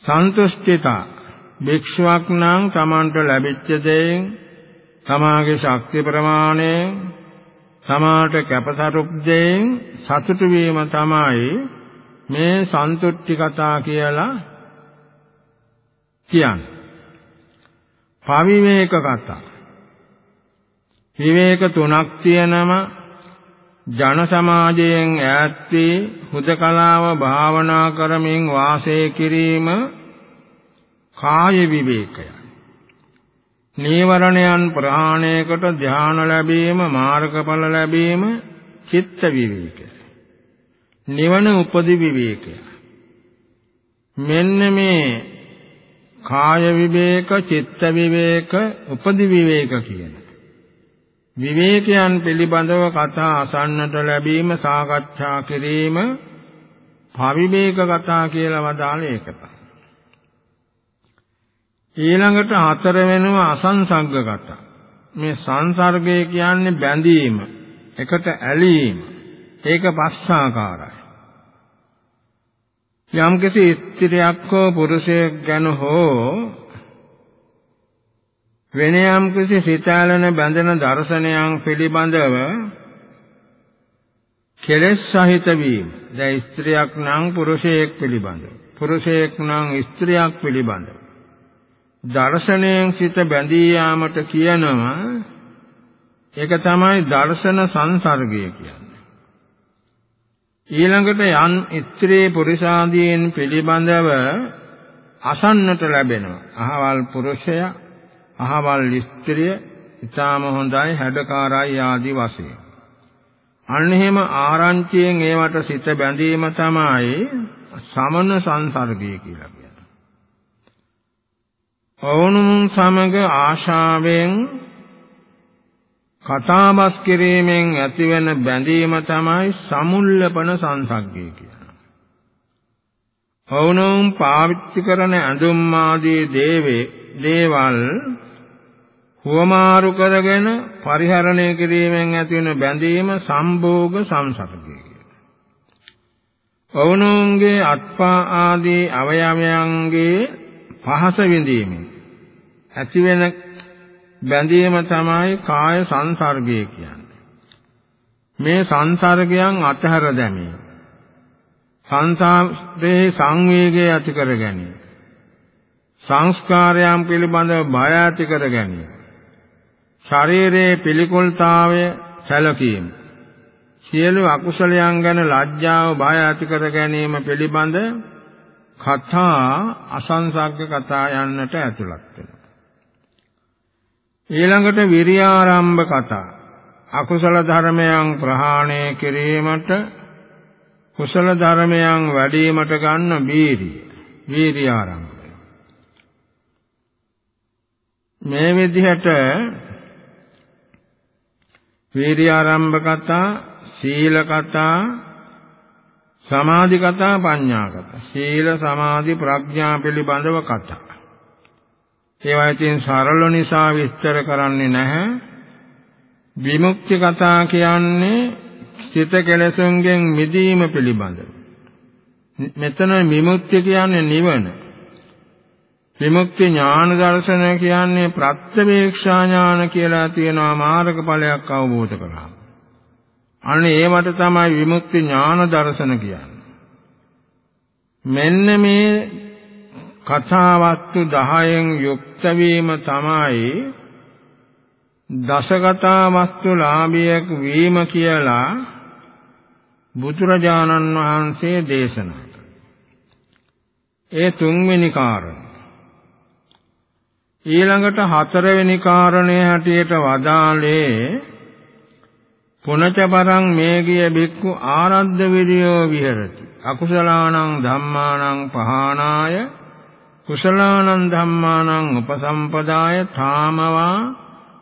සන්තුෂ්ඨිතා භික්ෂුවක් නම් Tamanට ලැබිච්ච දෙයින් තමාගේ ශක්ති ප්‍රමාණය තමාට කැපසරුප් දෙයින් සතුටු වීම තමයි මේ සන්තුට්ටි කතා කියලා කියන්නේ. පවිවේක කතා. විවේක තුනක් තියෙනම ජන සමාජයෙන් ඈත් වී හුදකලාව භාවනා කරමින් වාසය කිරීම කාය විවේකය. නීවරණයන් ප්‍රහාණයකට ධාන ලැබීම මාර්ගඵල ලැබීම චිත්ත විවේකය. නිවන උපදි විවේකය. මෙන්න මේ කාය විවේක, චිත්ත විවේක, උපදි විවේක කියන විවේකයන් පිළිබඳව කතා අසන්නට ලැබීම සාකච්ඡා කිරීම පවිවේක කතා කියලා වදාළ ඒකයි. ඊළඟට හතර වෙනවා අසංසග්ගගත. මේ සංසර්ගය කියන්නේ බැඳීම, එකට ඇලීම. ඒක පස්සාකාරයි. යම්කිසි ස්ත්‍රියක් හෝ පුරුෂයෙක් ගැන හෝ වෙන යම්කිසි සිතාලන බැඳෙන දර්ශනයන් පිළිබඳව කෙලෙස් සහිත වීම. දැන් ස්ත්‍රියක් නම් පුරුෂයෙක් පිළිබඳව. පුරුෂයෙක් නම් ස්ත්‍රියක් පිළිබඳව. දර්ශනයෙන් සිත බැඳී යාමට කියනවා ඒක තමයි දර්ශන සංසර්ගය කියන්නේ. ඊළඟට යන් ස්ත්‍රී පුරුෂාදීන් පිළිබඳව අසන්නට ලැබෙනවා. අහවල් පුරුෂයා, අහවල් ස්ත්‍රිය ඊටාම හොඳයි හැඩකාරයි ආදී වශයෙන්. අන්න එහෙම ආරංචියෙන් ඒවට සිත බැඳීම තමයි සමන සංසර්ගය කියලා ඔවුනුන් සමග ආශාවෙන් කතාබස් කිරීමෙන් ඇතිවෙන බැඳීම තමයි සමුල්ලපන සංසග්ගය කියන්නේ. ඔවුනොවුන් පාවිච්චි කරන ඇඳුම් ආදී දේවේ දේවල් හුවමාරු කරගෙන පරිහරණය කිරීමෙන් ඇතිවන බැඳීම සම්භෝග සංසර්ගය ඔවුනොවුන්ගේ අත්පා ආදී අවයවයන්ගේ පහස විඳීමෙන් ඇතිවෙන බැඳීම තමයි කාය සංසර්ගය කියන්නේ. මේ සංසර්ගයන් අතහැර දැමීම. සංසාරේ සංවේගය ඇති කර ගැනීම. සංස්කාරයන් පිළිබඳව බය ඇති කර ගැනීම. ශරීරයේ පිළිකුල්තාවය සැලකීම. සියලු අකුසලයන් ගැන ලැජ්ජාව බය ඇති කර ගැනීම පිළිබඳ කතා අසංසග්ග කතා යන්නට ඇතුළත් වෙනවා. ඊළඟට විරියාරම්භ කතා. අකුසල ධර්මයන් ප්‍රහාණය කිරීමට කුසල ධර්මයන් වැඩිවීමට ගන්න බීරිය. වීරියාරම්භය. මේ විදිහට වීරියාරම්භ කතා, සීල කතා, සමාධි කතා, පඤ්ඤා කතා. සීල, සමාධි, ප්‍රඥා පිළිබඳව කතා. ඒවා ඉතින් සරල නිසා විස්තර කරන්නේ නැහැ. විමුක්ති කතා කියන්නේ සිත කෙලෙසුන්ගෙන් මිදීම පිළිබඳව. මෙතන විමුක්ති කියන්නේ නිවන. විමුක්ති ඥාන දර්ශන කියන්නේ ප්‍රත්‍යවේක්ෂා ඥාන කියලා තියෙනවා මාර්ගඵලයක් අවබෝධ කරගන්න. අනේ ඒවට තමයි විමුක්ති ඥාන දර්ශන කියන්නේ. මෙන්න මේ කථාවස්තු 10න් යුක්ත වීම තමයි දසගතා වස්තු ලාභයක් වීම කියලා බුදුරජාණන් වහන්සේ දේශනා ඒ තුන්වෙනි කාරණය ඊළඟට හතරවෙනි කාරණේ හැටියට වදාළේ පුනච පරං මේගිය බික්කු ආරද්ධ විරියෝ විහෙරති. අකුසලානං ධම්මානං පහානාය කුසලානං ධම්මානං උපසම්පදාය තාමවා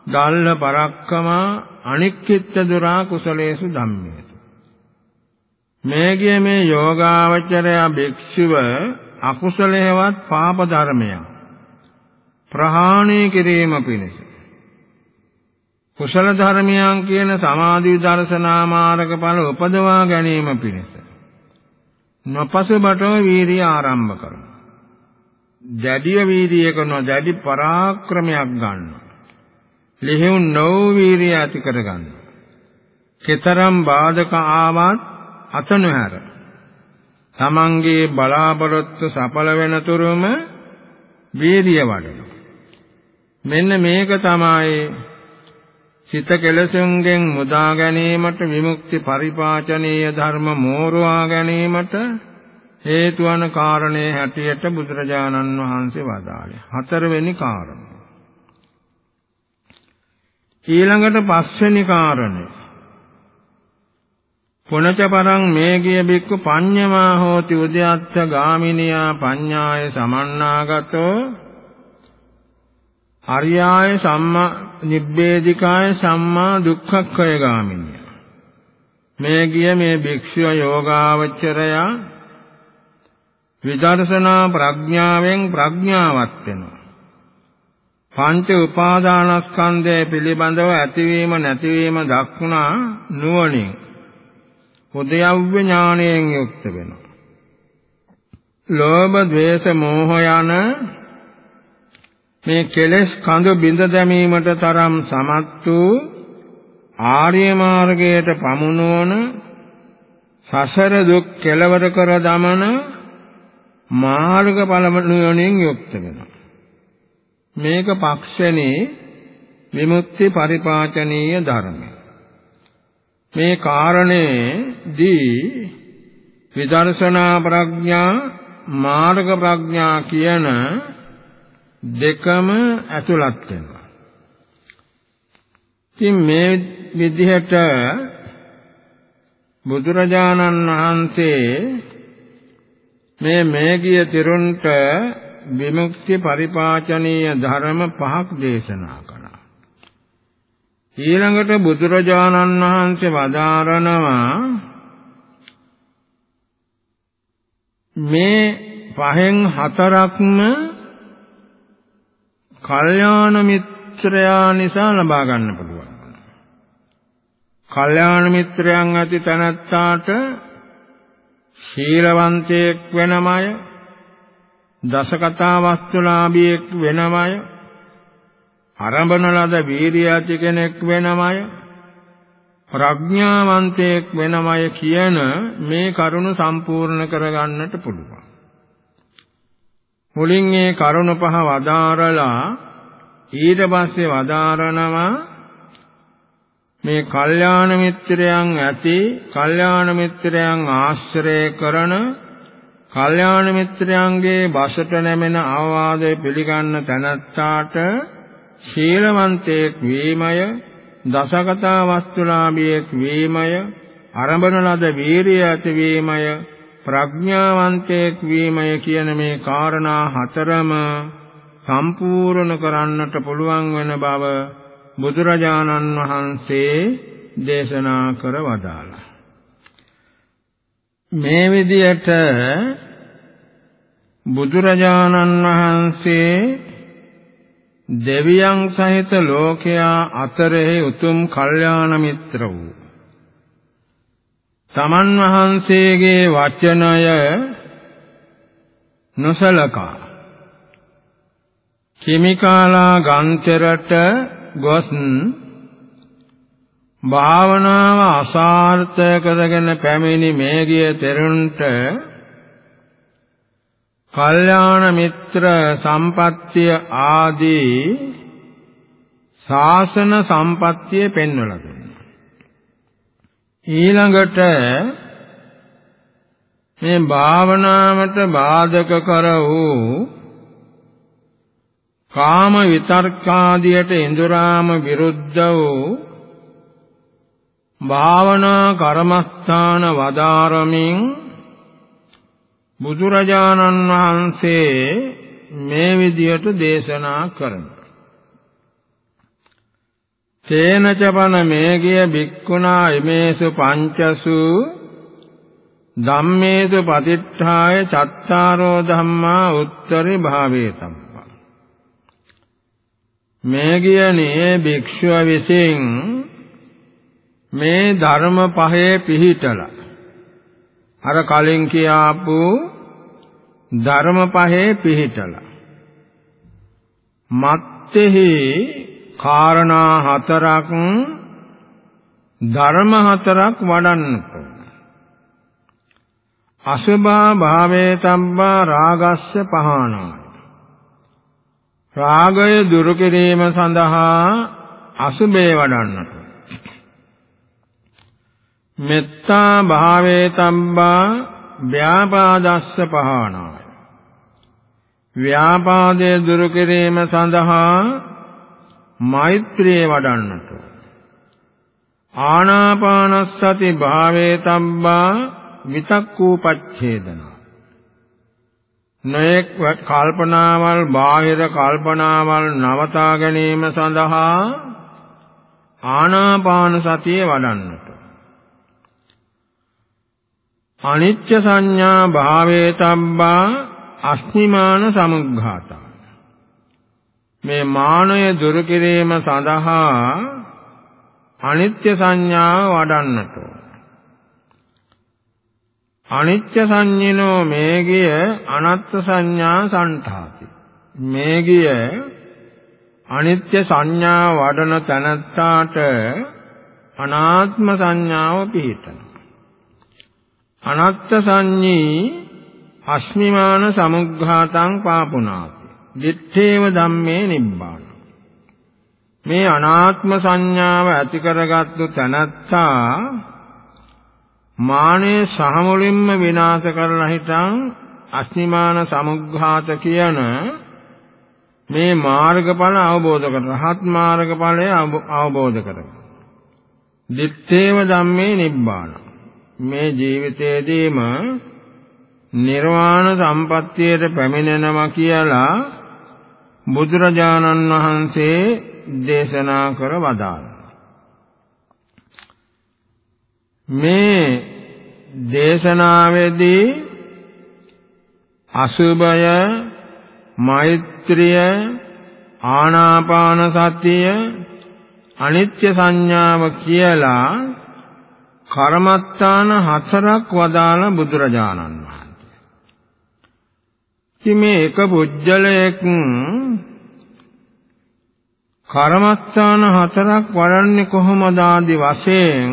දල්ල පරක්කමා අනික්කිට දුරා කුසලේසු ධම්මේතු. මේගිය මේ යෝගාවචරය භික්ෂුව අකුසලේවත් පාප ධර්මයන් ප්‍රහාණය කිරීම පිණිස කුසල ධර්මයන් කියන සමාධි දර්ශනා මාර්ගඵල උපදවා ගැනීම පිණිස නොපසුබට වීරිය ආරම්භ කරනවා. දැඩිය වීර්යය කරනවා දැඩි පරාක්‍රමයක් ගන්නවා. ලිහිව් නොවූ වීර්යය ඇති කරගන්නවා කතරම් බාධක ආවත් අත නොහැර තමන්ගේ බලාපොරොත්තු සඵල වෙන තුරුම වීර්යය වඩනවා. මෙන්න මේක තමයි සිත කෙලසුන්ගෙන් මුදා ගැනීමට විමුක්ති පරිපාචනීය ධර්ම මෝරවා ගැනීමට හේතු වන කාරණේ හැටියට බුදුරජාණන් වහන්සේ වදාළේ. හතරවෙනි කාරණය. ඊළඟට පස්වෙනි කාරණය. පුනච පරං මේගිය බික්කු පඤ්ඤමා හෝති උද්‍යත්ත ගාමිනියා පඤ්ඤාය සමන්නාගතෝ අරියාය සම්මා නිබ්බේධිකාය සම්මා දුක්ඛක්ඛය ගාමිනිය මේ ගිය මේ භික්ෂුව යෝගාවචරයා විදර්ශනා ප්‍රඥාවෙන් ප්‍රඥාවත් වෙනවා. පංච උපාදානස්කන්ධය පිළිබඳව ඇතිවීම නැතිවීම දක්ුණා නුවණින් උද්‍යව්‍ය ඥාණයෙන් යුක්ත වෙනවා. ලෝභ, ද්වේෂ, මෝහ යන මේ කෙලෙස් කඳු බිඳ දැමීමට තරම් සමත් වූ ආර්ය මාර්ගයට පමුණුවන සසර දුක් කෙලවර කර දමන මාර්ගඵල නුවණින් යුක්ත වෙනවා. මේක පක්ෂණේ විමුක්ති පරිපාචනීය ධර්මය. මේ කාරණේදී විදර්ශනා ප්‍රඥා මාර්ග ප්‍රඥා කියන දෙකම ඇතුළත් වෙනවා. ඉතින් මේ විදිහට බුදුරජාණන් වහන්සේ මේ මේගිය තිරුන්ට විමුක්ති පරිපාචනීය ධර්ම පහක් දේශනා කළා. ඊළඟට බුදුරජාණන් වහන්සේ වදාරනවා මේ පහෙන් හතරක්ම කල්යාණ මිත්‍රයා නිසා ලබා ගන්න පුළුවන්. කල්යාණ මිත්‍රයන් ඇති තැනැත්තාට ශීලවන්තයෙක් වෙනමය දසකතා වස්තුලාභියෙක් වෙනමය ආරම්භන ලද වීරිය ඇති කෙනෙක් වෙනමය ප්‍රඥාවන්තයෙක් වෙනමය කියන මේ කරුණ සම්පූර්ණ කරගන්නට පුළුවන්. මුලින් මේ කරුණ පහ වදාරලා ඊට පස්සේ වදාරනවා මේ කල්යාණ මිත්‍රයන් ඇති කල්යාණ මිත්‍රයන් ආශ්‍රය කරන කල්යාණ මිත්‍රයන්ගේ බසට නැමෙන අවවාදය පිළිගන්න තැනැත්තාට ශීලවන්තයෙක් වීමය දසකතා වස්තුලාභියෙක් වීමය අරඹන ලද වීරිය ඇතිවීමය ප්‍රඥාවන්තයෙක් වීමය කියන මේ කාරණා හතරම සම්පූර්ණ කරන්නට පුළුවන් වෙන බව බුදුරජාණන් වහන්සේ දේශනා කර වදාළා. මේ විදියට බුදුරජාණන් වහන්සේ දෙවියන් සහිත ලෝකයා අතරෙහි උතුම් කල්යාණ මිත්‍ර වූ තමන් වහන්සේගේ වචනය නොසලකා කිමිකාලා ගන්තරට ගොස් භාවනාව අසාර්ථක කරගෙන පැමිණි මේගිය තෙරුන්ට කල්යාණ මිත්‍ර සම්පත්තිය ආදී ශාසන සම්පත්තිය පෙන්වලා දුන්නා. ඊළඟට මේ භාවනාවට බාධක කර වූ කාම විතර්කාදියට ඉඳුරාම විරුද්ධ වූ භාවනා කර්මස්ථාන වදාරමින් බුදුරජාණන් වහන්සේ මේ විදියට දේශනා කරනවා. තේනචපන මේගිය බික්කුණා ඉමේසු පංචසු ධම්මේසු පතිට්ඨාය චත්තාරෝ ධම්මා උත්තරි භාවේතම්පා මේගියනේ භික්ෂුව විසින් මේ ධර්ම පහේ පිහිටලා. අර කලින් කියාපු ධර්ම පහේ පිහිටලා. මත්තේහි කාරණා හතරක් ධර්ම හතරක් වඩන්නට අසුභා භාවේ තබ්බා රාගස්ස පහනාය. රාගය දුරු කිරීම සඳහා අසුභේ වඩන්නට මෙත්තා භාවේ තබ්බා ව්‍යාපාදස්ස පහනාය. ව්‍යාපාදයේ දුරු කිරීම සඳහා මෛත්‍රිය වඩන්නට. ආනාපානස්සති භාවේ තබ්බා විතක්කූපච්ඡේදන. නොඑක් කල්පනාවල් බාහිර කල්පනාවල් නවතා ගැනීම සඳහා ආනාපාන සතිය වඩන්නට. අනිච්ච සංඥා භාවේ තබ්බා අස්මිමාන සමුග්ඝාතා. මේ මානය දුරු කිරීම සඳහා අනිත්‍ය සංඥාව වඩන්නට අනිත්‍ය සංඤිනෝ මේගිය අනත්ත් සංඥා සන්ඨාති. මේගිය අනිත්‍ය සංඥා වඩන තැනත්තාට අනාත්ම සංඥාව පිහිටන. අනත්ත් සංඤී අස්මිමාන සමුග්ඝාතං පාපුනාති. දිත්තේව ධම්මේ නිබ්බාන. මේ අනාත්ම සංඥාව ඇති කරගත්තු තැනත්තා මානේ සහමුලින්ම විනාශ කරලා හිටන් අස්මිමාන සමුග්ඝාත කියන මේ මාර්ගඵල අවබෝධ කර රහත් මාර්ගඵලය අවබෝධ කරගන්න. දිත්තේව ධම්මේ නිබ්බාන. මේ ජීවිතයේදීම නිර්වාණ සම්පත්තියට පැමිණෙනවා කියලා බුදුරජාණන් වහන්සේ දේශනා කර වදාළා. මේ දේශනාවේදී අසුභය මෛත්‍රිය ආනාපාන සතිය අනිත්‍ය සංඥාව කියලා කර්මත්තාන හතරක් වදාළ බුදුරජාණන් වහන්සේ. ඉතින් මේ එක පුජ්‍යලයක් කර්මස්ථාන හතරක් වඩන්නේ කොහොමද ආදි වශයෙන්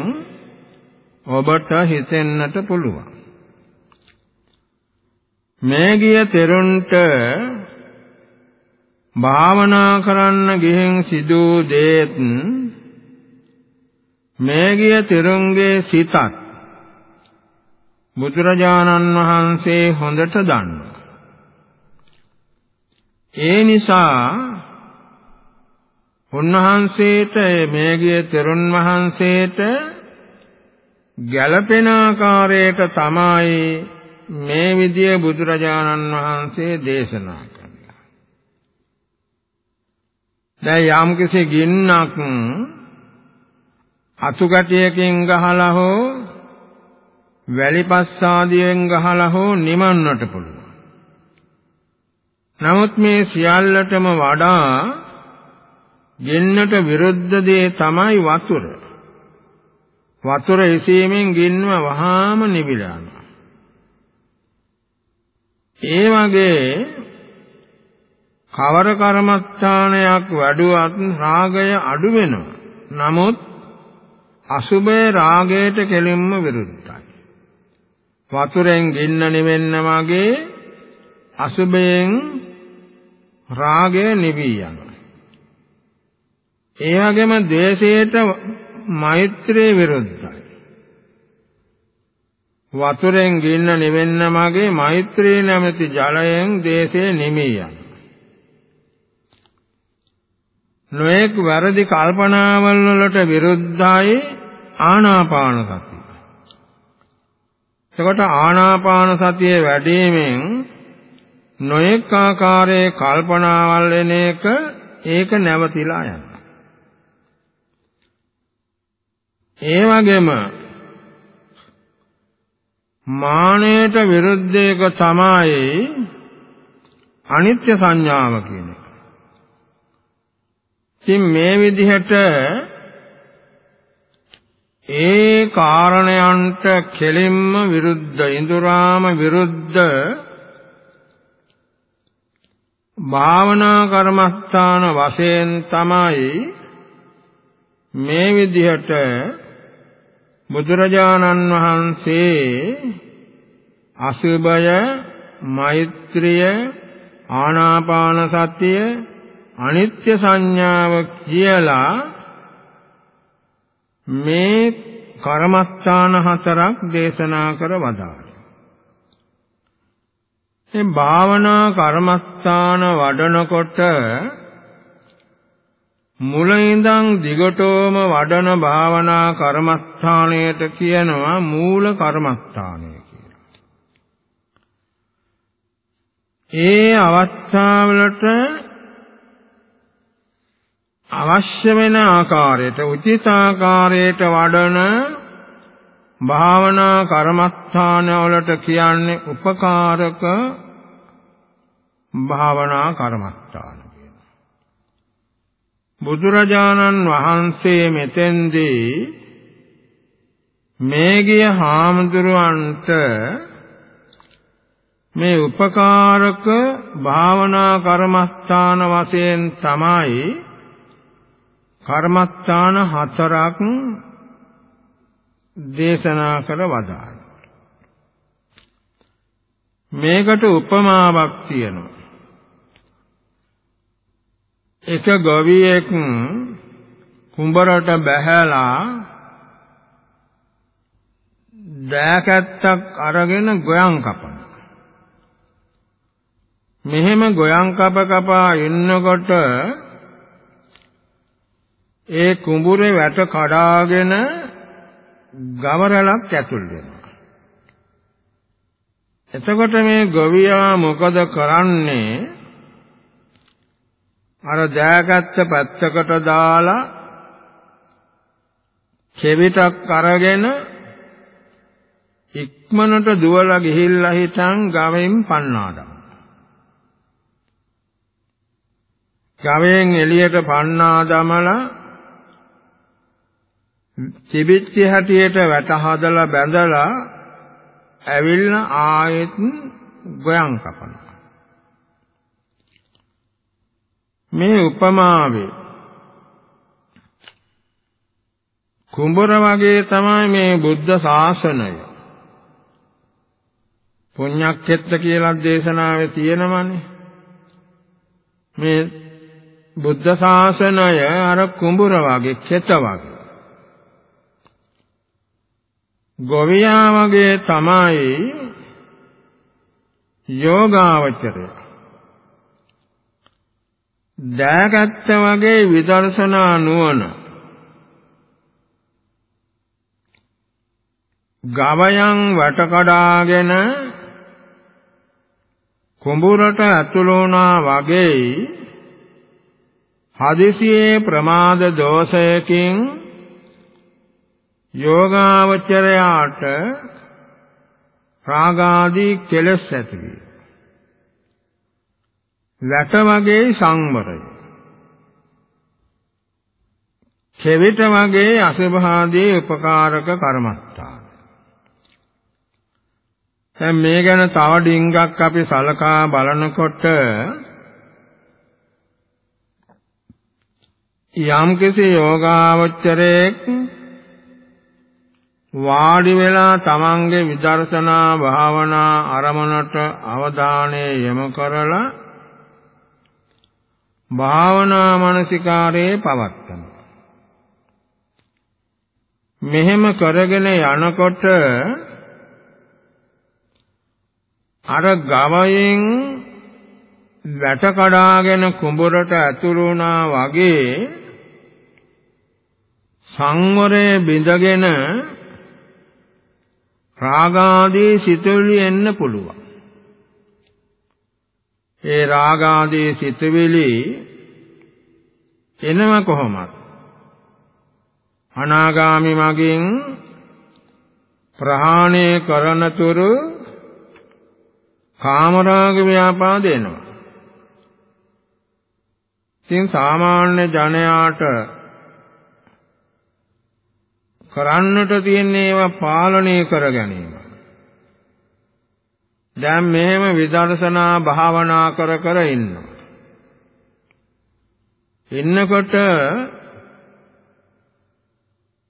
ඔබට හිතෙන්නට පුළුවන්. මේ ගිය තෙරුන්ට භාවනා කරන්න ගිහින් සිදු දේත් මේ ගිය තෙරුන්ගේ සිතත් බුදුරජාණන් වහන්සේ හොඳට දන්නවා. ඒ නිසා උන්වහන්සේට මේගිය තෙරුන් වහන්සේට ගැළපෙන ආකාරයට තමයි මේ විදිය බුදුරජාණන් වහන්සේ දේශනා කළා. දැන් යම්කිසි ගින්නක් අතුගටියකින් ගහලා හෝ වැලිපස්සාදියෙන් ගහලා හෝ නිමන්නට පුළුවන්. නමුත් මේ සියල්ලටම වඩා ගින්නට විරුද්ධ දේ තමයි වතුර. වතුර එසීමෙන් ගින්නව වහාම නිවිලා යනවා. ඒ වගේ කවර කර්මස්ථානයක් වැඩුවත් රාගය අඩු වෙනවා. නමුත් අසුභය රාගයට කෙලින්ම විරුද්ධයි. වතුරෙන් ගින්න නිවෙන්න වගේ අසුභයෙන් රාගය නිවී යනවා. ඒ වගේම ද්වේෂයට මෛත්‍රිය විරුද්ධයි. වතුරෙන් ගින්න නිවෙන්න මගේ මෛත්‍රී නැමැති ජලයෙන් දේශේ නිමී යන. නොඑක් වැරදි කල්පනාවල් වලට විරුද්ධයි ආනාපාන සතිය. එතකොට ආනාපාන සතිය වැඩිමෙන් නොඑක් ආකාරයේ කල්පනාවල් එන එක ඒක නැවතිලා යනවා. ඒ වගේම මානයට විරුද්ධ එක තමයි අනිත්‍ය සංඥාව කියන එක. ඉතින් මේ විදිහට ඒ කාරණයන්ට කෙලින්ම විරුද්ධ ඉඳුරාම විරුද්ධ භාවනා කර්මස්ථාන වශයෙන් තමයි මේ විදිහට බුදුරජාණන් වහන්සේ අසුභය මෛත්‍රිය ආනාපාන සතිය අනිත්‍ය සංඥාව කියලා මේ කර්මස්ථාන හතරක් දේශනා කර වදාළා. මේ භාවනා කර්මස්ථාන වඩනකොට මුල ඉඳන් දිගටම වඩන භාවනා කර්මස්ථානයට කියනවා මූල කර්මස්ථානය කියලා. ඒ අවස්ථාවලට අවශ්‍ය වෙන ආකාරයට උචිත ආකාරයට වඩන භාවනා කර්මස්ථානවලට කියන්නේ උපකාරක භාවනා කර්මස්ථාන. බුදුරජාණන් වහන්සේ මෙතෙන්දී මේගිය හාමුදුරුවන්ට මේ උපකාරක භාවනා කර්මස්ථාන වශයෙන් තමයි කර්මස්ථාන හතරක් දේශනා කර වදාළා. මේකට උපමාවක් තියෙනවා. එක ගොවියෙක් කුඹරට බැහැලා දෑකැත්තක් අරගෙන ගොයන් කපන. මෙහෙම ගොයන් කප කපා ඉන්නකොට ඒ කුඹුරේ වැට කඩාගෙන ගවරලක් ඇතුල් වෙනවා. එතකොට මේ ගොවියා මොකද කරන්නේ? අර දෑගත්ත පැත්තකට දාලා කෙවිතක් අරගෙන ඉක්මනට දුවලා ගිහිල්ලා හිටන් ගවෙන් පන්නාදා. ගවෙන් එළියට පන්නා දමලා තිබිච්ච හැටියට වැට හදලා බැඳලා ඇවිල්ලා ආයෙත් ගොයන් කපනවා. මේ උපමාවේ කුඹර වගේ තමයි මේ බුද්ධ ශාසනය. පුණ්‍යක්කෙත්ත කියලා දේශනාවේ තියෙනවනේ. මේ බුද්ධ ශාසනය අර කුඹර වගේ කෙත වගේ. ගොවියා වගේ තමයි යෝගාවචරය. දෑගත්ත වගේ විදර්ශනා නුවණ ගවයන් වට කඩාගෙන කුඹුරට ඇතුළු වුණා වගේ හදිසියේ ප්‍රමාද දෝෂයකින් යෝගාවචරයාට රාගාදී කෙලෙස් ඇති වේ. වැට වගේ සංවරය. කෙවිත වගේ අසභාදී උපකාරක කර්මස්ථාන. දැන් මේ ගැන තව ඩිංගක් අපි සලකා බලනකොට යම්කිසි යෝගාවචරයක් වාඩි වෙලා තමන්ගේ විදර්ශනා භාවනා අරමුණට අවධානය යොමු කරලා භාවනා මානසිකාරයේ පවත්තනවා මෙහෙම කරගෙන යනකොට අර ගවයෙන් වැට කඩාගෙන කුඹරට ඇතුළු වුණා වගේ සංවරයේ බිඳගෙන රාගාදී සිතුවිලි එන්න පුළුවන්. ඒ රාගාදී සිතුවිලි එනව කොහොමද? අනාගාමි මගින් ප්‍රහාණය කරනතුරු කාමරාග ව්‍යාපාද එනවා. ඉතින් සාමාන්‍ය ජනයාට කරන්නට තියෙන ඒවා පාලනය කර ගැනීම. දැන් මෙහෙම විදර්ශනා භාවනා කර කර ඉන්නවා. ඉන්නකොට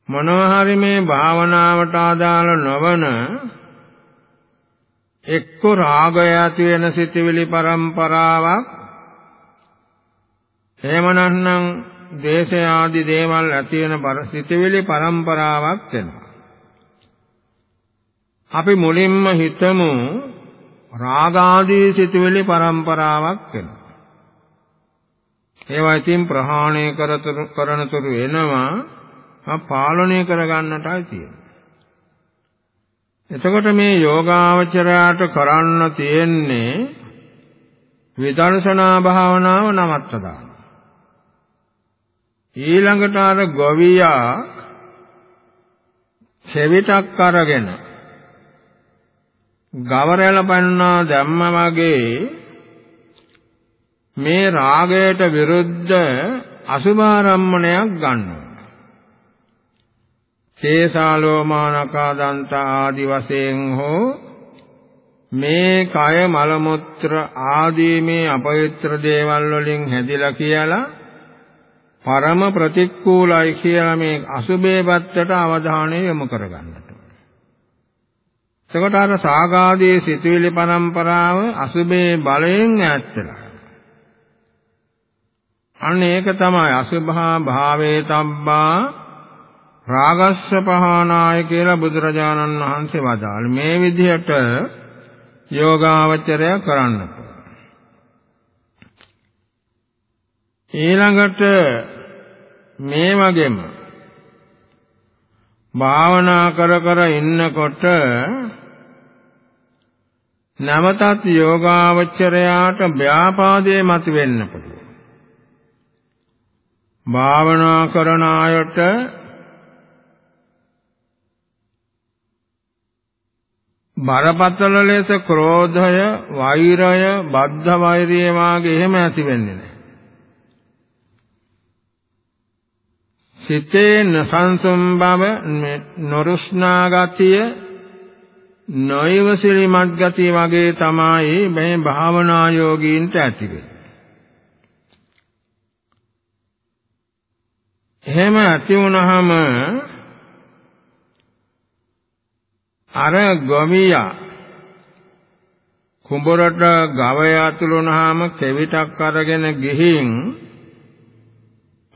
මොනවා හරි මේ භාවනාවට අදාළ නොවන එක්ක රාගය ඇති වෙන සිතිවිලි පරම්පරාවක් එහෙම නැත්නම් දේශය ආදී දේවල් ඇති වෙන සිතිවිලි පරම්පරාවක් වෙනවා. අපි මුලින්ම හිතමු රාග ආදී සිතිවිලි පරම්පරාවක් වෙනවා. ඒවා ඉතින් ප්‍රහාණය කරනතුරු එනවා පාලනය කරගන්නටයි තියෙන්නේ. එතකොට මේ යෝගාවචරයට කරන්න තියෙන්නේ විදර්ශනා භාවනාව නවත්ත දාන්න. ඊළඟට අර ගොවියා සෙවිතක් අරගෙන ගවරැල පන්නා ධම්ම වගේ මේ රාගයට විරුද්ධ අසුභාරම්මණයක් ගන්නවා. තේසාලෝමානකා දන්ත ආදි වශයෙන් හෝ මේ කය මල මුත්‍ර ආදී මේ අපවිත්‍ර දේවල් වලින් හැදිලා කියලා පරම ප්‍රතික්ූලයි කියලා මේ අසුබේ පැත්තට අවධානය යොමු කරගන්නට. එතකොට අර සාගාදී සිතුවිලි පරම්පරාව අසුබේ බලයෙන් ඈත් වෙලා. අන්න ඒක තමයි අසුභා භාවේ තබ්බා රාගස්ස පහනාය කියලා බුදුරජාණන් වහන්සේ වදාළ මේ විදිහට යෝගාවචරය කරන්න ඊළඟට මේ වගේම භාවනා කර කර ඉන්නකොට නවතත් යෝගාවචරයාට ව්‍යාපාදයේ මතුවෙන්න පුළුවන්. භාවනා කරන අයට බරපතල ලෙස ක්‍රෝධය, වෛරය, බද්ධ වෛරය වාගේ එහෙම ඇති වෙන්නේ නැහැ. සිතේ නසංසම් බව නොරුස්නා ගතිය නොයවසිලිමත් ගතිය වගේ තමයි මේ භාවනා යෝගීන්ට ඇති වෙන්නේ. එහෙම ඇති වුණාම අර ගොවියා කුඹරට ගවය අතුලුනහම කෙවිතක් අරගෙන ගිහින්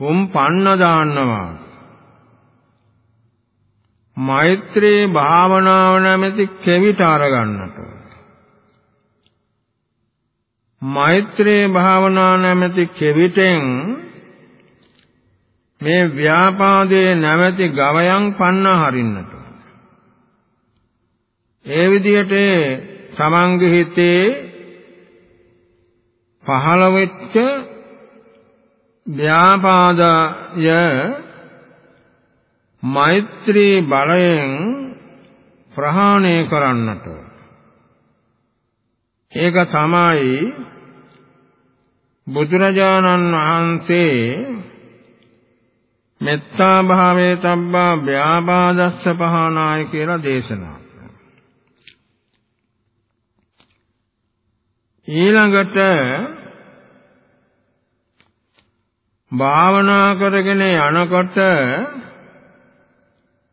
උම් පන්න දාන්නවා. මෛත්‍රී භාවනාව නැමැති කෙවිත අරගන්නට. මෛත්‍රී භාවනාව නැමැති කෙවිතෙන් මේ ව්‍යාපාදයේ නැමැති ගවයන් පන්න හරින්නට. ඒ විදිහට තමන්ගේ හිතේ පහළ වෙච්ච ව්‍යාපාදය මෛත්‍රී බලයෙන් ප්‍රහාණය කරන්නට. ඒක තමයි බුදුරජාණන් වහන්සේ මෙත්තා භාවයේ තබ්බා ව්‍යාපාදස්ස පහනාය කියලා දේශනා ඊළඟට භාවනා කරගෙන යනකොට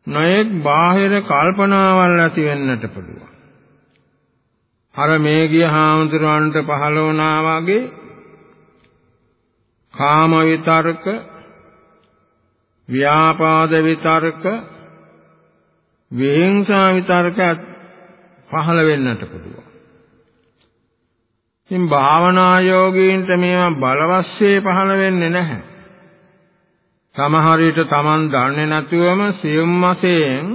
නොයෙක් බාහිර කල්පනාවල් ඇති වෙන්නට පුළුවන්. අර මේ ගිය හාමුදුරන්ට පහළ වුණා වගේ කාම විතර්ක, ව්‍යාපාද විතර්ක, විහිංසා විතර්ක පහළ වෙන්නට පුළුවන්. ඉතින් භාවනා යෝගීන්ට මේවා බලවස්සේ පහළ වෙන්නේ නැහැ. සමහර විට Taman දන්නේ නැතුවම සියුම් වශයෙන්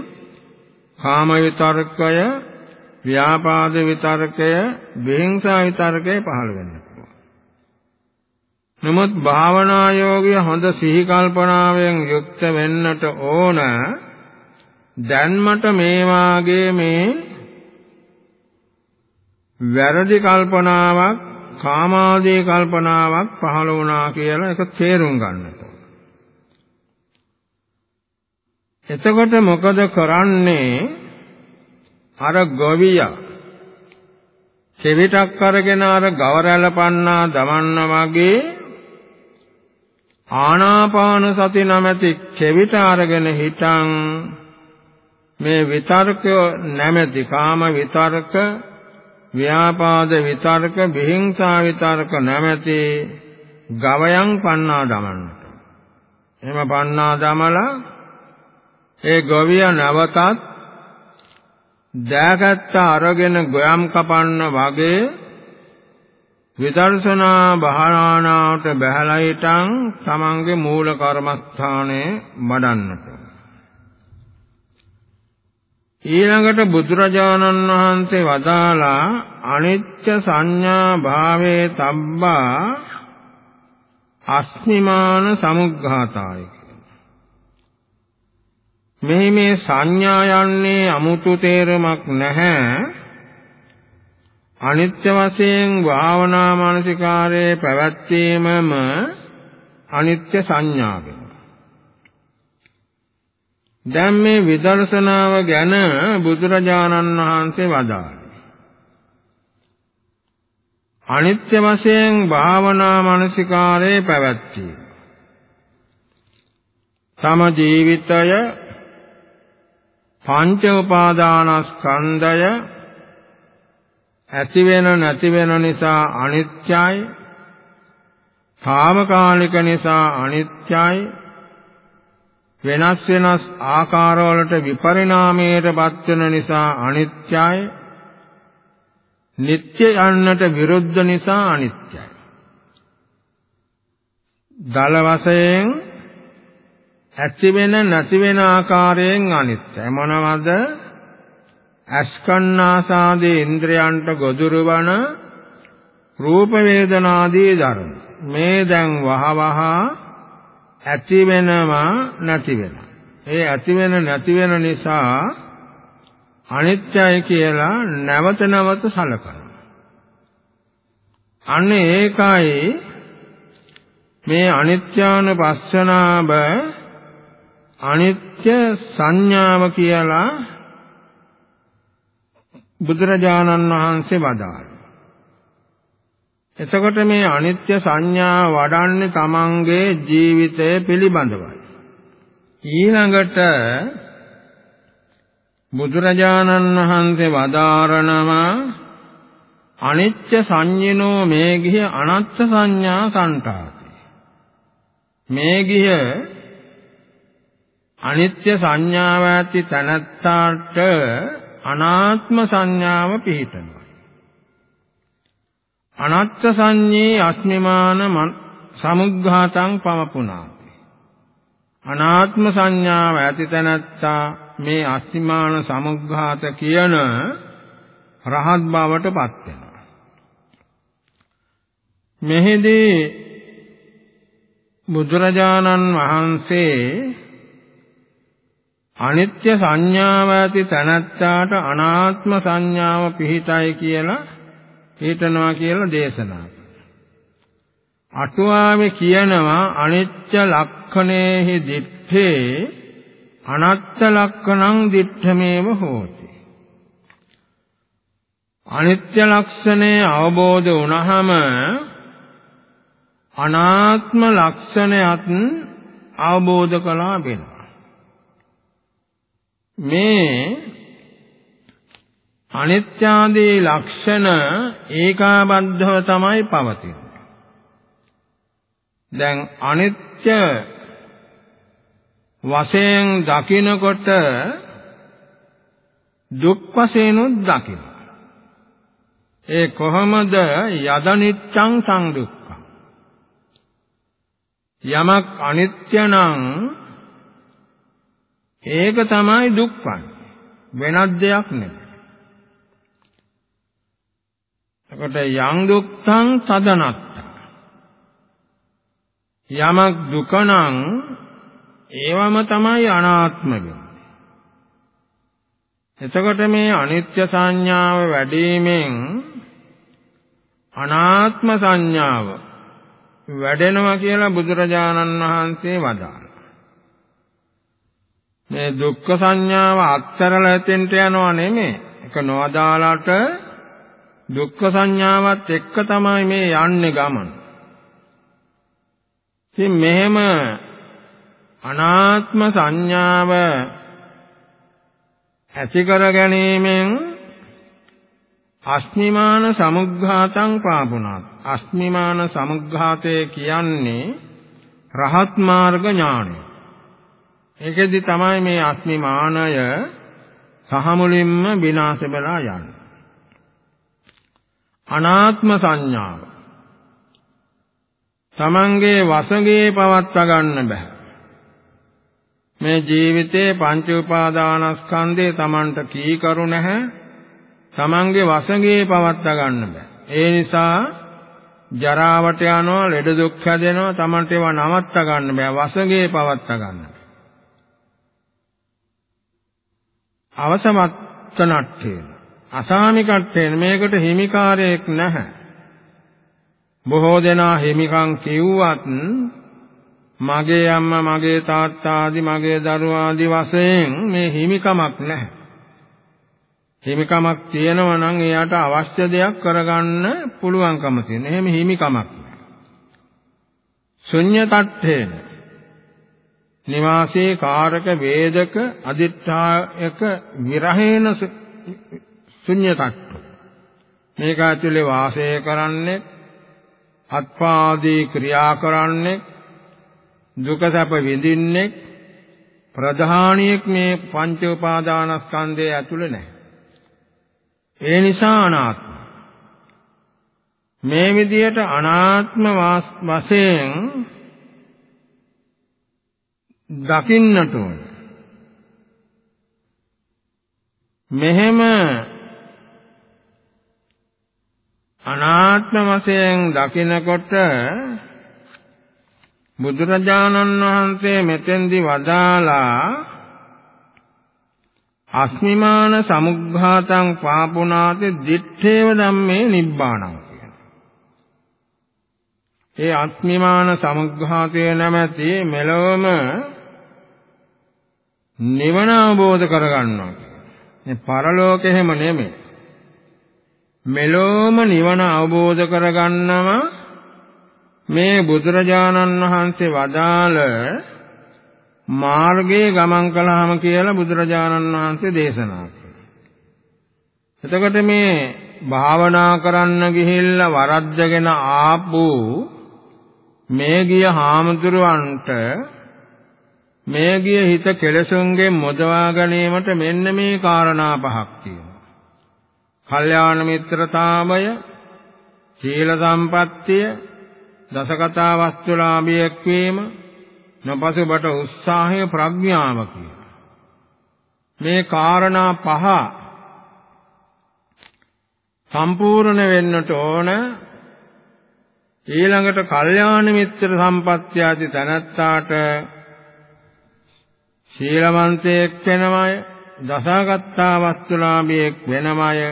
කාම විතර්කය, ව්‍යාපාද විතර්කය, විහිංසා විතර්කය පහළ වෙනවා. නමුත් භාවනා යෝගිය හොඳ සිහි කල්පනාවෙන් යුක්ත වෙන්නට ඕන දැන්මට මේ වාගේ මේ වැරදි කල්පනාවක් කාමාදී කල්පනාවක් පහළ වුණා කියලා ඒක තේරුම් ගන්නට. එතකොට මොකද කරන්නේ? අර ගොවියා කෙවිතක් අරගෙන අර ගවරැල පන්නා දමන්න වගේ ආනාපාන සති නැමැති කෙවිත අරගෙන හිටන් මේ විතර්ක නැමැති කාම විතර්ක ව්‍යාපාද විතර්ක විහිංසා විතර්ක නැමැති ගවයන් පන්නා දමන්නට. එහෙම පන්නා දමලා ඒ ගොවිය නැවතත් දෑගත්ත අරගෙන ගොයම් කපන්න වගේ විදර්ශනා භාවනාවට බැහැලා හිටන් තමන්ගේ මූල කර්මස්ථානයේ මඩන්නට ඊළඟට බුදුරජාණන් වහන්සේ වදාලා අනිත්‍ය සංඥා භාවේ තබ්බා අස්මිමාන සමුග්ඝාතාය මෙහි මේ සංඥා යන්නේ 아무තු තේරමක් නැහැ. අනිත්‍ය වශයෙන් භාවනා මානසිකාරයේ පැවැත්වීමම අනිත්‍ය සංඥාවෙන්. දැන් මේ විදර්ශනාව ගැන බුදුරජාණන් වහන්සේ වදාළේ. අනිත්‍ය වශයෙන් භාවනා මානසිකාරේ පැවැත්වීම. තම ජීවිතය පංච උපාදානස්කන්ධය ඇති වෙන නැති වෙන නිසා අනිත්‍යයි. తాමකාලික නිසා අනිත්‍යයි. වෙනස් වෙනස් ආකාරවලට විපරිණාමයට පත්වන නිසා අනිත්‍යයි. නিত্য යන්නට විරුද්ධ නිසා අනිත්‍යයි. දල වශයෙන් ඇති වෙන නැති වෙන ආකාරයෙන් අනිත්‍යයි. මොනවද? අස්කන්නාසාදී ඉන්ද්‍රයන්ට ගොදුරු වන රූප වේදනාදී ධර්ම. මේ දැන් වහවහ ඇති වෙනවා නැති වෙනවා. ඒ ඇති වෙන නැති වෙන නිසා අනිත්‍යයි කියලා නැවත නැවත සලකනවා. අන්න ඒකයි මේ අනිත්‍යානුපස්සනාව අනිත්‍ය සංඥාව කියලා බුදුරජාණන් වහන්සේ වදාළා. එතකොට මේ අනිත්‍ය සංඥා වඩන්නේ තමන්ගේ ජීවිතය පිළිබඳවයි. ඊළඟට බුදුරජාණන් වහන්සේ වදාරනවා අනිත්‍ය සංඤිනෝ මේගිය අනත්ත් සංඥා සංතාති මේගිය අනිත්‍ය සංඥාව ඇති තනත්තාට අනාත්ම සංඥාව පිහිටනවා අනත්ත් සංඤේ අස්මිමාන සමුග්ඝාතං පමපුනාති. අනාත්ම සංඥාව ඇති තනත්තා මේ අස්මිමාන සමුග්ඝාත කියන රහත් බවට පත් වෙනවා. මෙහිදී බුදුරජාණන් වහන්සේ අනිත්‍ය සංඥාව ඇති තැනැත්තාට අනාත්ම සංඥාව පිහිටයි කියලා පිහිටනවා කියලා දේශනා. අටුවාවේ කියනවා අනිත්‍ය ලක්ෂණේහි දිත්තේ අනත්ත ලක්ෂණං දිත්තමේව හෝති. අනිත්‍ය ලක්ෂණය අවබෝධ වුණහම අනාත්ම ලක්ෂණයත් අවබෝධ කළා වෙනවා. මේ අනිත්‍යාදී ලක්ෂණ ඒකාබද්ධව තමයි පවතින්නේ දැන් අනිත්‍ය වශයෙන් දකිනකොට දුක් වශයෙන්ුත් දකිනවා ඒ කොහොමද යදනිච්ඡං සංදුක්ඛං? යමක් අනිත්‍ය නම් ඒක තමයි දුක්ඛං වෙනත් දෙයක් නෙමෙයි. එතකොට යං දුක්ඛං තදනත්ත යමක් දුක නම් ඒවම තමයි අනාත්ම වෙන්නේ එතකොට මේ අනිත්‍ය සංඥාව වැඩිවීමෙන් අනාත්ම සංඥාව වැඩෙනවා කියලා බුදුරජාණන් වහන්සේ වදාළා. මේ දුක්ඛ සංඥාව අත්තරලා එතෙන්ට යනවා නෙමෙයි. ඒක නොඅදාලට දුක්ඛ සංඥාවත් එක්ක තමයි මේ යන්නේ ගමන. ඉතින් මෙහෙම අනාත්ම සංඥාව ඇති කර ගැනීමෙන් අස්මිමාන සමුග්ඝාතං පාපුණාත් අස්මිමාන සමුග්ඝාතය කියන්නේ රහත් මාර්ග ඥානය. ඒකෙදි තමයි මේ අස්මිමානය සහ මුලින්ම විනාශ වෙලා යන්නේ. අනාත්ම සංඥාව තමන්ගේ වසඟේ පවත්වා ගන්න බෑ මේ ජීවිතේ පංච උපාදානස්කන්ධේ තමන්ට කීකරු නැහැ තමන්ගේ වසඟේ පවත්වා ගන්න බෑ. ඒ නිසා ජරාවට යනවා, ලෙඩ දුක් හැදෙනවා, තමන්ට ඒවා නවත්තා ගන්න බෑ. වසඟේ පවත්වා ගන්න. අවසමත්ත නට්ඨේන. අසාමි කට්ඨේන මේකට හිමිකාරයෙක් නැහැ. බොහෝ දෙනා හිමිකම් කිව්වත් මගේ අම්මා මගේ තාත්තා ආදි මගේ දරුවා ආදි වශයෙන් මේ හිමිකමක් නැහැ. හිමිකමක් තියෙනවා නම් එයාට අවශ්‍ය දෙයක් කරගන්න පුළුවන්කම තියෙන. එහෙම හිමිකමක් ශුන්‍යතට්ඨේන නිවාසේ කාරක වේදක අදිත්‍යායක විරහේන ශුන්‍යතට්ඨ මේක ඇතුලේ වාසය කරන්නේ අත්පාදී ක්‍රියා කරන්නේ දුක සැප විඳින්නේ ප්‍රධානියෙක් මේ පංච උපාදානස්කන්ධය ඇතුලේ නැහැ ඒ නිසා අනාත්ම. මේ විදියට අනාත්ම වශයෙන් දකින්නට ඕන. මෙහෙම අනාත්ම වශයෙන් දකිනකොට බුදුරජාණන් වහන්සේ මෙතෙන්දි වදාලා අස්මිමාන සමුග්ඝාතං පාපුනාති දිත්තේව ධම්මේ නිබ්බාණං කියන. ඒ අස්මිමාන සමුග්ඝාතය නැමැති මෙලොවම නිවන අවබෝධ කරගන්නවා. මේ පරලෝකෙ හැම නෙමෙයි. මෙලොවම නිවන අවබෝධ කරගන්නම මේ බුදුරජාණන් වහන්සේ වදාළ මාර්ගයේ ගමන් කළාම කියලා බුදුරජාණන් වහන්සේ දේශනා කළා. එතකොට මේ භාවනා කරන්න ගිහිල්ලා වරද්දගෙන ආපු මේ ගිය හාමුදුරුවන්ට මේ ගිය හිත කෙලසුන්ගෙන් මොදවා ගැනීමට මෙන්න මේ කාරණා පහක් තියෙනවා. කල්යාණ මිත්‍රතාවය, සීල සම්පත්තිය, දසකතා වස්තුලාභියෙක් වීම, නොපසුබට උත්සාහය ප්‍රඥාව කියලා. මේ කාරණා පහ සම්පූර්ණ වෙන්නට ඕන ඊළඟට කල්යාණ මිත්‍ර සම්පත්‍ය ආදී තනත්තාට ශීලවන්තයෙක් වෙනමය දසගත්තා වස්තුලාභියෙක් වෙනමය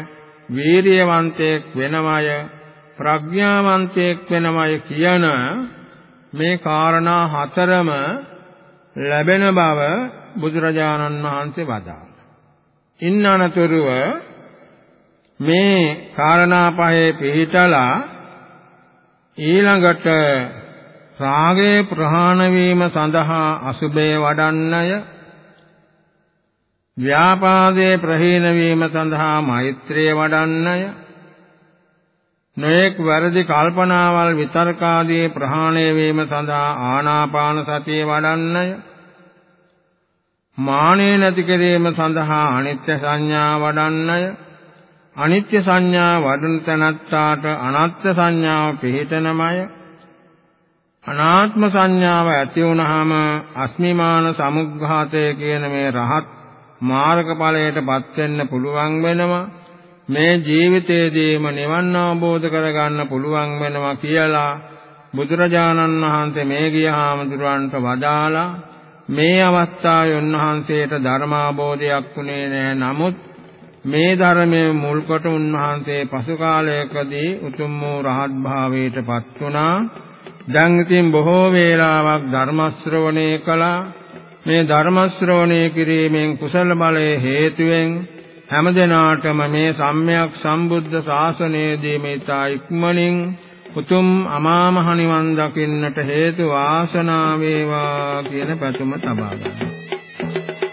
වීරියවන්තයෙක් වෙනමය ප්‍රඥාවන්තයෙක් වෙනමය කියන මේ කාරණා හතරම ලැබෙන බව බුදුරජාණන් වහන්සේ වදාළා. ඉන්න අනතුරුව මේ කාරණා පහේ පිළිතලා ඊළඟට රාගයේ ප්‍රහාණ වීම සඳහා අසුබේ වඩන්නය ව්‍යාපාදයේ ප්‍රහීන වීම සඳහා මෛත්‍රිය වඩන්නය. නොඑක් වැරදි කල්පනාවල් විතර්කාදී ප්‍රහාණය වීම සඳහා ආනාපාන සතිය වඩන්නය. මානෙ නැති කිරීම සඳහා අනිත්‍ය සංඥා වඩන්නය. අනිත්‍ය සංඥා වඩන තැනත්තාට අනාත්ම සංඥාව පිහිටනමය. අනාත්ම සංඥාව ඇති වුනහම අස්මිමාන සමුග්ඝාතය කියන මේ රහත් මාර්ගඵලයටපත් වෙන්න පුළුවන් වෙනවා. මේ ජීවිතයේදීම නිවන් අවබෝධ කරගන්න පුළුවන් වෙනවා කියලා බුදුරජාණන් වහන්සේ මේ ගිය හාමුදුරන්ට වදාලා මේ අවස්ථාවේ උන්වහන්සේට ධර්මාබෝධයක් වුණේ නැහැ. නමුත් මේ ධර්මයේ මුල් කොට උන්වහන්සේ පසු කාලයකදී උතුම් වූ රහත් භාවයටපත් වුණා. දැන් ඉතින් බොහෝ වේලාවක් ධර්ම ශ්‍රවණය කළා. මේ ධර්ම ශ්‍රවණය කිරීමෙන් කුසල බලයේ හේතුවෙන් හැමදෙනාටම මේ සම්්‍යක් සම්බුද්ධ ශාසනයේදී මේ තා ඉක්මනින් උතුම් අමා මහ නිවන් දකින්නට හේතු වාසනාව වේවා කියන පැතුම තබා ගන්නවා